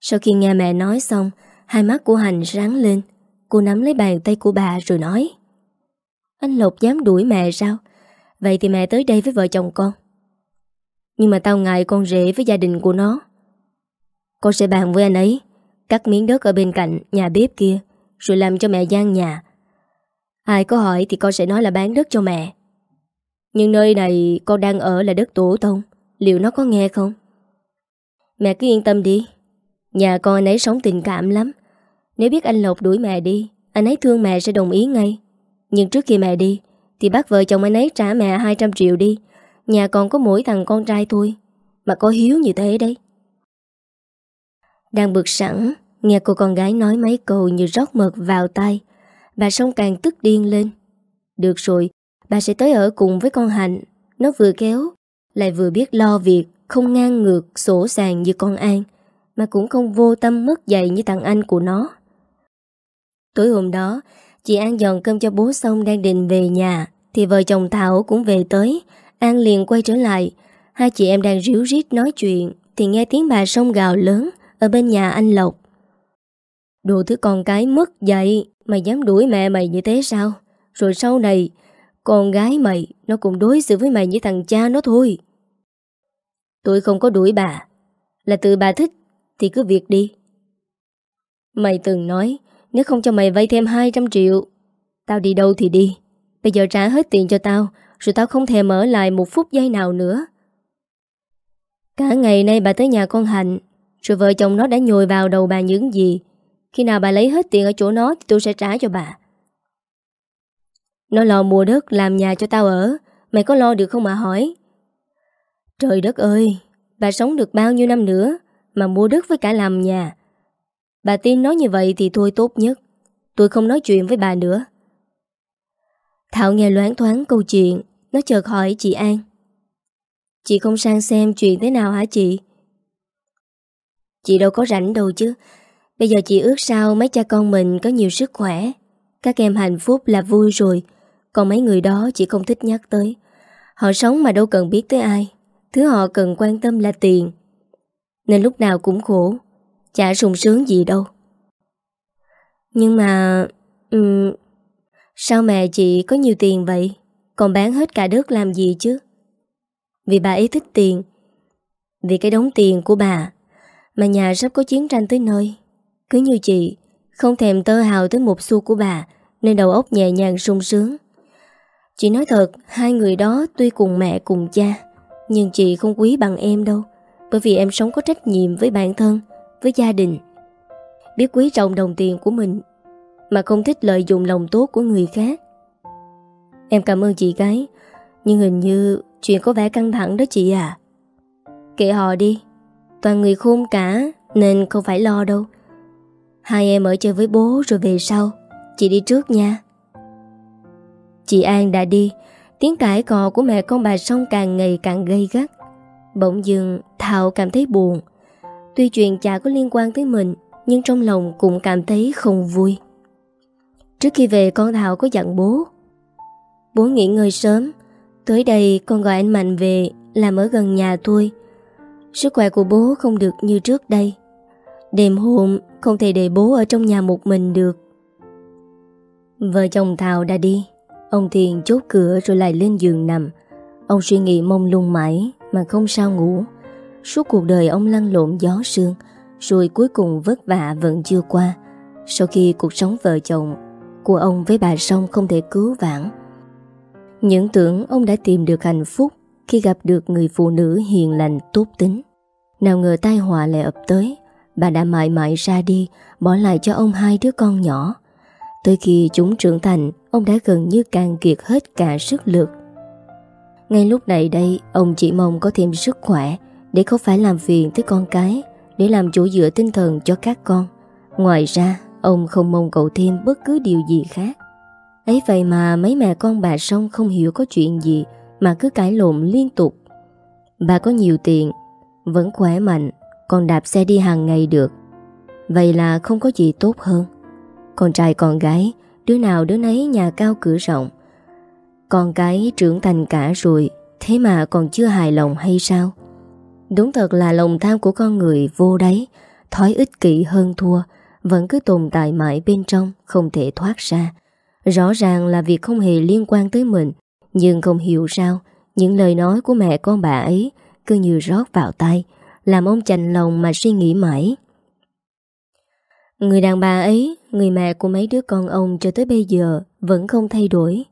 Sau khi nghe mẹ nói xong, Hai mắt của Hành sáng lên. Cô nắm lấy bàn tay của bà rồi nói, anh Lộc dám đuổi mẹ sao? Vậy thì mẹ tới đây với vợ chồng con. Nhưng mà tao ngại con rể với gia đình của nó. Con sẽ bàn với anh ấy, Cắt miếng đất ở bên cạnh nhà bếp kia, Rồi làm cho mẹ gian nhà. Ai có hỏi thì con sẽ nói là bán đất cho mẹ. Nhưng nơi này con đang ở là đất tổ tông, Liệu nó có nghe không? Mẹ cứ yên tâm đi. Nhà con anh ấy sống tình cảm lắm. Nếu biết anh Lộc đuổi mẹ đi, Anh ấy thương mẹ sẽ đồng ý ngay. Nhưng trước khi mẹ đi, Thì bác vợ chồng anh ấy trả mẹ 200 triệu đi. Nhà còn có mỗi thằng con trai thôi, Mà có hiếu như thế đấy. Đang bực sẵn, Nghe cô con gái nói mấy câu như rót mật vào tay Bà sông càng tức điên lên. Được rồi Bà sẽ tới ở cùng với con Hạnh. Nó vừa kéo, Lại vừa biết lo việc Không ngang ngược sổ sàng như con An, Mà cũng không vô tâm mất dạy như thằng anh của nó. Tối hôm đó, Chị An dọn cơm cho bố xong đang định về nhà, Thì vợ chồng Thảo cũng về tới. An liền quay trở lại. Hai chị em đang ríu rít nói chuyện, Thì nghe tiếng bà sông gào lớn Ở bên nhà anh Lộc. Đồ thứ con cái mất dạy, Mày dám đuổi mẹ mày như thế sao? Rồi sau này con gái mày, nó cũng đối xử với mày như thằng cha nó thôi. Tôi không có đuổi bà. Là tự bà thích, Thì cứ việc đi. Mày từng nói, nếu không cho mày vay thêm 200 triệu, Tao đi đâu thì đi. Bây giờ trả hết tiền cho tao, Rồi tao không thèm mở lại một phút giây nào nữa. Cả ngày nay bà tới nhà con Hạnh, Rồi vợ chồng nó đã nhồi vào đầu bà những gì. Khi nào bà lấy hết tiền ở chỗ nó Thì tôi sẽ trả cho bà. Nó lo mua đất, làm nhà cho tao ở. Mày có lo được không mà hỏi? Trời đất ơi, Bà sống được bao nhiêu năm nữa Mà mua đất với cả làm nhà? Bà tin nói như vậy thì thôi tốt nhất. Tôi không nói chuyện với bà nữa. Thảo nghe loáng thoáng câu chuyện, Nó chợt hỏi chị An. Chị không sang xem chuyện thế nào hả chị? Chị đâu có rảnh đâu chứ. Bây giờ chị ước sao mấy cha con mình có nhiều sức khỏe. Các em hạnh phúc là vui rồi. Còn mấy người đó chỉ không thích nhắc tới. Họ sống mà đâu cần biết tới ai. Thứ họ cần quan tâm là tiền. Nên lúc nào cũng khổ Chả sung sướng gì đâu. Nhưng mà um, Sao mẹ chị có nhiều tiền vậy? Còn bán hết cả đất làm gì chứ? Vì bà ấy thích tiền. Vì cái đống tiền của bà Mà nhà sắp có chiến tranh tới nơi. Cứ như chị Không thèm tơ hào tới một xu của bà Nên đầu óc nhẹ nhàng sung sướng. Chị nói thật, Hai người đó tuy cùng mẹ cùng cha, Nhưng chị không quý bằng em đâu, Bởi vì em sống có trách nhiệm với bản thân, Với gia đình. Biết quý trọng đồng tiền của mình, Mà không thích lợi dụng lòng tốt của người khác. Em cảm ơn chị gái, Nhưng hình như Chuyện có vẻ căng thẳng đó chị à Kệ họ đi, Toàn người khôn cả, Nên không phải lo đâu. Hai em ở chơi với bố rồi về sau, Chị đi trước nha. Chị An đã đi. Tiếng cãi cò của mẹ con bà Song càng ngày càng gây gắt. Bỗng dưng, Thảo cảm thấy buồn. Tuy chuyện chả có liên quan tới mình, Nhưng trong lòng cũng cảm thấy không vui. Trước khi về, con Thảo có dặn bố. Bố nghỉ ngơi sớm. Tới đây, con gọi anh Mạnh về, Làm ở gần nhà tôi Sức khỏe của bố không được như trước đây. Đêm hôm, Không thể để bố ở trong nhà một mình được. Vợ chồng Thảo đã đi. Ông Thiền chốt cửa rồi lại lên giường nằm. Ông suy nghĩ mông lung mãi Mà không sao ngủ. Suốt cuộc đời ông lăn lộn gió sương, Rồi cuối cùng vất vả vẫn chưa qua. Sau khi cuộc sống vợ chồng Của ông với bà Song không thể cứu vãn, Những tưởng ông đã tìm được hạnh phúc Khi gặp được người phụ nữ hiền lành tốt tính. Nào ngờ tai họa lại ập tới, Bà đã mãi mãi ra đi, Bỏ lại cho ông hai đứa con nhỏ. Tới khi chúng trưởng thành Ông đã gần như càng kiệt hết cả sức lực. Ngay lúc này đây, Ông chỉ mong có thêm sức khỏe Để không phải làm phiền tới con cái, Để làm chỗ dựa tinh thần cho các con. Ngoài ra, Ông không mong cậu thêm bất cứ điều gì khác. Ấy vậy mà mấy mẹ con bà Song không hiểu có chuyện gì Mà cứ cãi lộn liên tục. Bà có nhiều tiền, Vẫn khỏe mạnh, Còn đạp xe đi hàng ngày được. Vậy là không có gì tốt hơn. Con trai con gái Đứa nào đứa nấy nhà cao cửa rộng. Con cái trưởng thành cả rồi, Thế mà còn chưa hài lòng hay sao? Đúng thật là lòng tham của con người vô đáy, Thói ích kỷ hơn thua, Vẫn cứ tồn tại mãi bên trong, Không thể thoát ra. Rõ ràng là việc không hề liên quan tới mình, Nhưng không hiểu sao, Những lời nói của mẹ con bà ấy Cứ như rót vào tay Làm ông chành lòng mà suy nghĩ mãi. Người đàn bà ấy, người mẹ của mấy đứa con ông cho tới bây giờ vẫn không thay đổi.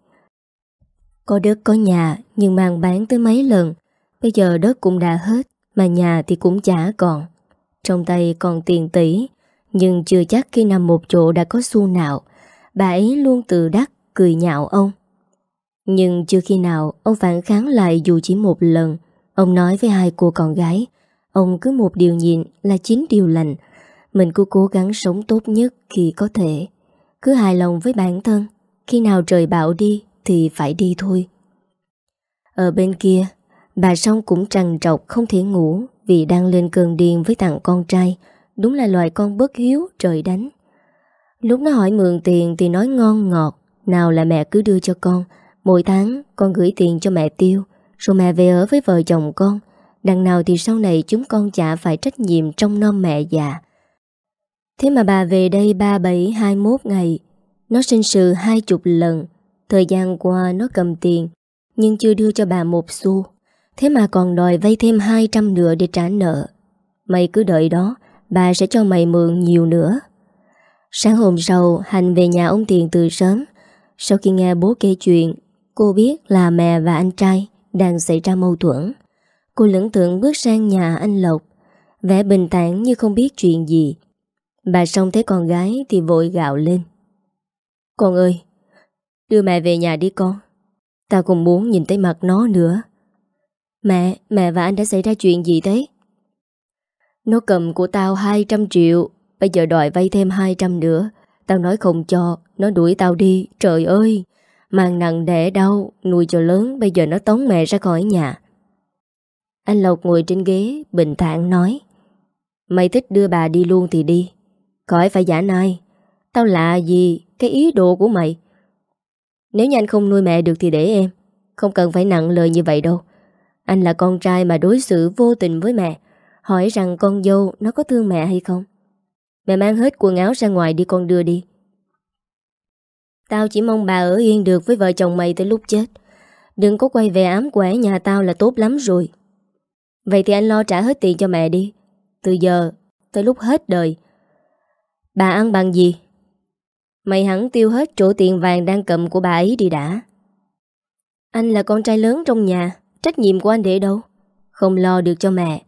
Có đất có nhà nhưng mang bán tới mấy lần. Bây giờ đất cũng đã hết mà nhà thì cũng chả còn. Trong tay còn tiền tỷ nhưng chưa chắc khi nằm một chỗ đã có xu nào. Bà ấy luôn tự đắc cười nhạo ông. Nhưng chưa khi nào ông phản kháng lại dù chỉ một lần. Ông nói với hai cô con gái, ông cứ một điều nhịn là chín điều lành, mình cứ cố gắng sống tốt nhất khi có thể. Cứ hài lòng với bản thân. Khi nào trời bão đi Thì phải đi thôi. Ở bên kia, Bà Song cũng trằn trọc không thể ngủ Vì đang lên cơn điên với thằng con trai. Đúng là loài con bất hiếu trời đánh. Lúc nó hỏi mượn tiền Thì nói ngon ngọt. Nào là mẹ cứ đưa cho con. Mỗi tháng con gửi tiền cho mẹ tiêu. Rồi mẹ về ở với vợ chồng con. Đằng nào thì sau này chúng con chả phải trách nhiệm trong non mẹ già. Thế mà bà về đây 37-21 ngày Nó sinh sự hai chục lần. Thời gian qua nó cầm tiền Nhưng chưa đưa cho bà một xu. Thế mà còn đòi vay thêm 200 nữa để trả nợ. Mày cứ đợi đó Bà sẽ cho mày mượn nhiều nữa. Sáng hôm sau Hành về nhà ông Tiền từ sớm. Sau khi nghe bố kể chuyện Cô biết là mẹ và anh trai đang xảy ra mâu thuẫn. Cô lưỡng tượng bước sang nhà anh Lộc, vẻ bình tản như không biết chuyện gì. Bà xong thấy con gái thì vội gạo lên. Con ơi, đưa mẹ về nhà đi con. Ta cũng muốn nhìn thấy mặt nó nữa. Mẹ, mẹ và anh đã xảy ra chuyện gì thế? Nó cầm của tao 200 triệu, bây giờ đòi vay thêm 200 nữa. Tao nói không cho, nó đuổi tao đi, trời ơi. Mang nặng đẻ đau, nuôi cho lớn, bây giờ nó tống mẹ ra khỏi nhà. Anh Lộc ngồi trên ghế, bình thản nói. Mày thích đưa bà đi luôn thì đi. Khỏi phải giả nai. Tao lạ gì, cái ý đồ của mày. Nếu như anh không nuôi mẹ được thì để em. Không cần phải nặng lời như vậy đâu. Anh là con trai mà đối xử vô tình với mẹ. Hỏi rằng con dâu nó có thương mẹ hay không? Mẹ mang hết quần áo ra ngoài đi con đưa đi. Tao chỉ mong bà ở yên được với vợ chồng mày tới lúc chết. Đừng có quay về ám quẻ nhà tao là tốt lắm rồi. Vậy thì anh lo trả hết tiền cho mẹ đi. Từ giờ tới lúc hết đời. Bà ăn bằng gì? Mày hẳn tiêu hết chỗ tiền vàng đang cầm của bà ấy đi đã. Anh là con trai lớn trong nhà, trách nhiệm của anh để đâu? Không lo được cho mẹ,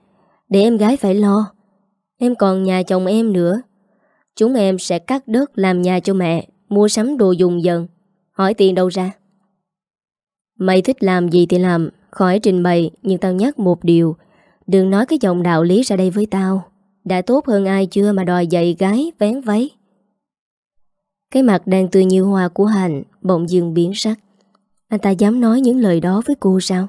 để em gái phải lo. Em còn nhà chồng em nữa. Chúng em sẽ cắt đất làm nhà cho mẹ, mua sắm đồ dùng dần. Hỏi tiền đâu ra? Mày thích làm gì thì làm, khỏi trình bày, nhưng tao nhắc một điều. Đừng nói cái giọng đạo lý ra đây với tao. Đã tốt hơn ai chưa mà đòi dạy gái, vén váy. Cái mặt đang tươi như hoa của Hành bỗng dừng biến sắc. Anh ta dám nói những lời đó với cô sao?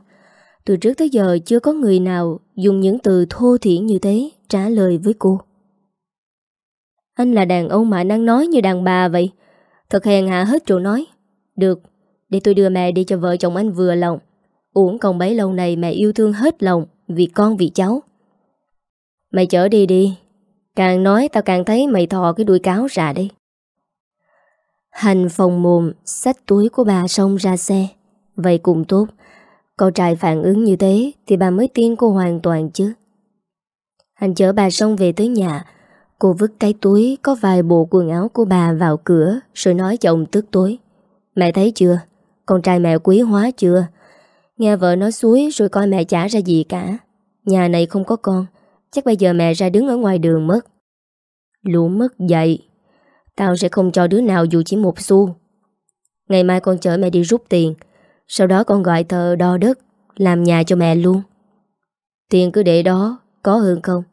Từ trước tới giờ chưa có người nào dùng những từ thô thiển như thế trả lời với cô. Anh là đàn ông mà năng nói như đàn bà vậy. Thật hèn hạ hết chỗ nói. Được, để tôi đưa mẹ đi cho vợ chồng anh vừa lòng. Uổng còn bấy lâu này mẹ yêu thương hết lòng vì con vì cháu. Mày chở đi đi. Càng nói tao càng thấy mày thò cái đuôi cáo ra đi. Hành phòng mồm, xách túi của bà xong ra xe. Vậy cũng tốt. Cậu trai phản ứng như thế thì bà mới tin cô hoàn toàn chứ. Hành chở bà xong về tới nhà. Cô vứt cái túi có vài bộ quần áo của bà vào cửa rồi nói chồng tức tối. Mẹ thấy chưa? Con trai mẹ quý hóa chưa? Nghe vợ nói suối rồi coi mẹ trả ra gì cả. Nhà này không có con. Chắc bây giờ mẹ ra đứng ở ngoài đường mất. Lũ mất dậy. Tao sẽ không cho đứa nào dù chỉ một xu. Ngày mai con chở mẹ đi rút tiền. Sau đó con gọi thợ đo đất Làm nhà cho mẹ luôn. Tiền cứ để đó Có hơn không?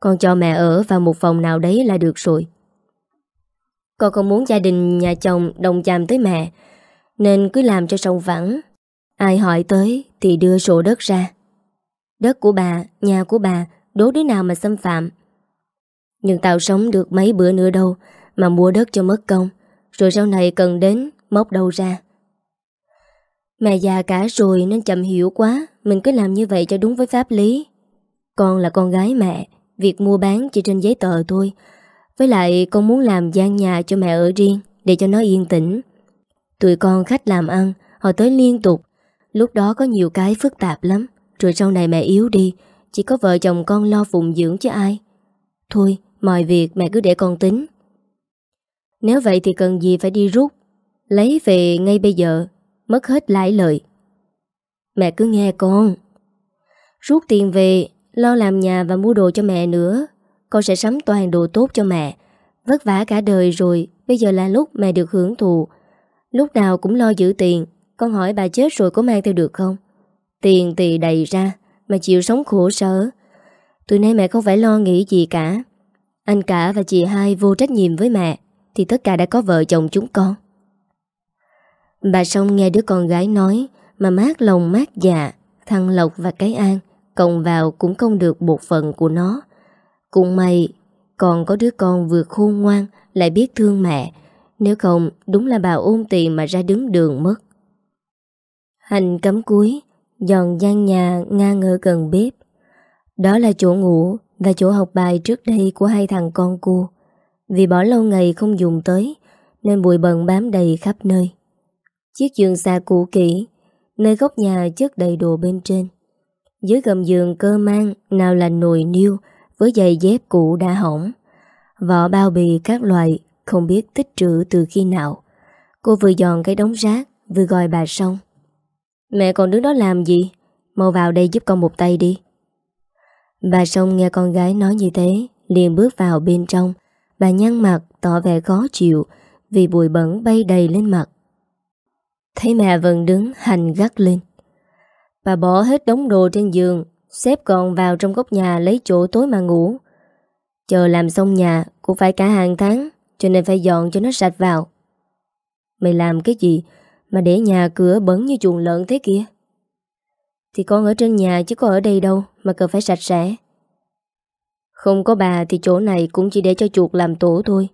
Con cho mẹ ở vào một phòng nào đấy là được rồi. Con không muốn gia đình nhà chồng đồng chàm tới mẹ Nên cứ làm cho sông vắng Ai hỏi tới thì đưa sổ đất ra. Đất của bà, nhà của bà Đố đứa nào mà xâm phạm Nhưng tao sống được mấy bữa nữa đâu mà mua đất cho mất công, rồi sau này cần đến, móc đâu ra. Mẹ già cả rồi nên chậm hiểu quá, mình cứ làm như vậy cho đúng với pháp lý. Con là con gái mẹ, việc mua bán chỉ trên giấy tờ thôi. Với lại con muốn làm gian nhà cho mẹ ở riêng, để cho nó yên tĩnh. Tụi con khách làm ăn, họ tới liên tục. Lúc đó có nhiều cái phức tạp lắm, rồi sau này mẹ yếu đi, chỉ có vợ chồng con lo phụng dưỡng cho ai. Thôi, mọi việc mẹ cứ để con tính. Nếu vậy thì cần gì phải đi rút? Lấy về ngay bây giờ Mất hết lãi lợi. Mẹ cứ nghe con. Rút tiền về Lo làm nhà và mua đồ cho mẹ nữa. Con sẽ sắm toàn đồ tốt cho mẹ. Vất vả cả đời rồi Bây giờ là lúc mẹ được hưởng thụ. Lúc nào cũng lo giữ tiền. Con hỏi bà chết rồi có mang theo được không? Tiền thì đầy ra. Mà chịu sống khổ sở Từ nay mẹ không phải lo nghĩ gì cả Anh cả và chị hai vô trách nhiệm với mẹ thì tất cả đã có vợ chồng chúng con. Bà sông nghe đứa con gái nói mà mát lòng mát dạ, thằng Lộc và cái An cộng vào cũng không được một phần của nó. Cũng may, còn có đứa con vừa khôn ngoan lại biết thương mẹ, nếu không đúng là bà ôm tiền mà ra đứng đường mất. Hành cấm cuối, dọn gian nhà ngang ở gần bếp. Đó là chỗ ngủ và chỗ học bài trước đây của hai thằng con cu. Vì bỏ lâu ngày không dùng tới, Nên bụi bẩn bám đầy khắp nơi. Chiếc giường xa cũ kỹ, Nơi góc nhà chất đầy đồ bên trên. Dưới gầm giường cơ mang, Nào là nồi niêu Với giày dép cũ đã hỏng. Vỏ bao bì các loại, Không biết tích trữ từ khi nào. Cô vừa dọn cái đống rác, Vừa gọi bà xong. Mẹ còn đứng đó làm gì? Mau vào đây giúp con một tay đi. Bà Sông nghe con gái nói như thế, liền bước vào bên trong. Bà nhăn mặt, tỏ vẻ khó chịu, vì bụi bẩn bay đầy lên mặt. Thấy mẹ vẫn đứng, hành gắt lên. Bà bỏ hết đống đồ trên giường, xếp con vào trong góc nhà lấy chỗ tối mà ngủ. Chờ làm xong nhà cũng phải cả hàng tháng, cho nên phải dọn cho nó sạch vào. Mày làm cái gì mà để nhà cửa bẩn như chuồng lợn thế kia? Thì con ở trên nhà chứ có ở đây đâu mà cần phải sạch sẽ. Không có bà thì chỗ này cũng chỉ để cho chuột làm tổ thôi.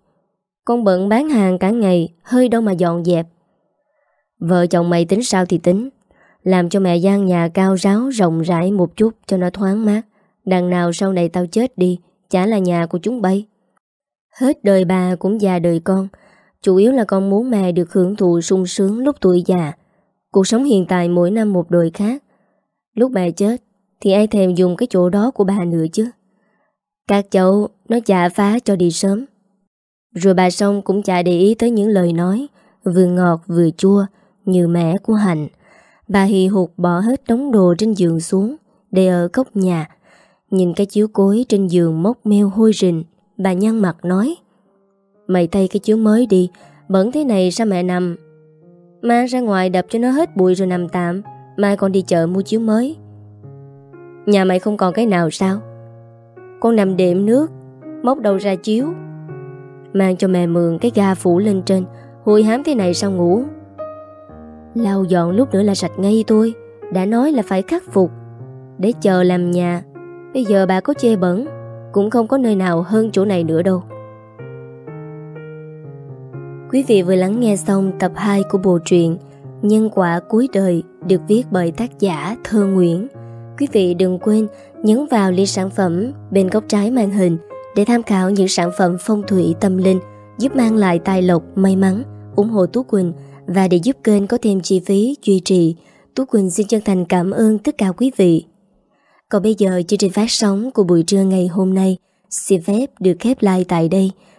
Con bận bán hàng cả ngày, hơi đâu mà dọn dẹp. Vợ chồng mày tính sao thì tính. Làm cho mẹ gian nhà cao ráo rộng rãi một chút cho nó thoáng mát. Đằng nào sau này tao chết đi, chả là nhà của chúng bay. Hết đời bà cũng già đời con. Chủ yếu là con muốn mẹ được hưởng thụ sung sướng lúc tuổi già. Cuộc sống hiện tại mỗi năm một đời khác. Lúc bà chết thì ai thèm dùng cái chỗ đó của bà nữa chứ. Các cháu nó chả phá cho đi sớm. Rồi bà xong cũng chả để ý tới những lời nói vừa ngọt vừa chua như mẹ của Hạnh. Bà hì hụt bỏ hết đống đồ trên giường xuống để ở góc nhà. Nhìn cái chiếu cối trên giường mốc meo hôi rình, bà nhăn mặt nói Mày thay cái chiếu mới đi, bẩn thế này sao mẹ nằm? Mang ra ngoài đập cho nó hết bụi rồi nằm tạm, mai con đi chợ mua chiếu mới. Nhà mày không còn cái nào sao? Con nằm đệm nước, móc đầu ra chiếu. Mang cho mẹ mượn cái ga phủ lên trên, hôi hám thế này sao ngủ? Lau dọn lúc nữa là sạch ngay tôi Đã nói là phải khắc phục Để chờ làm nhà Bây giờ bà có chê bẩn Cũng không có nơi nào hơn chỗ này nữa đâu Quý vị vừa lắng nghe xong tập 2 của bộ truyện Nhân quả cuối đời được viết bởi tác giả Thơ Nguyễn. Quý vị đừng quên nhấn vào link sản phẩm bên góc trái màn hình để tham khảo những sản phẩm phong thủy tâm linh giúp mang lại tài lộc, may mắn, ủng hộ Tú Quỳnh và để giúp kênh có thêm chi phí duy trì, Tú Quỳnh xin chân thành cảm ơn tất cả quý vị. Còn bây giờ chương trình phát sóng của buổi trưa ngày hôm nay xin phép được khép lại tại đây.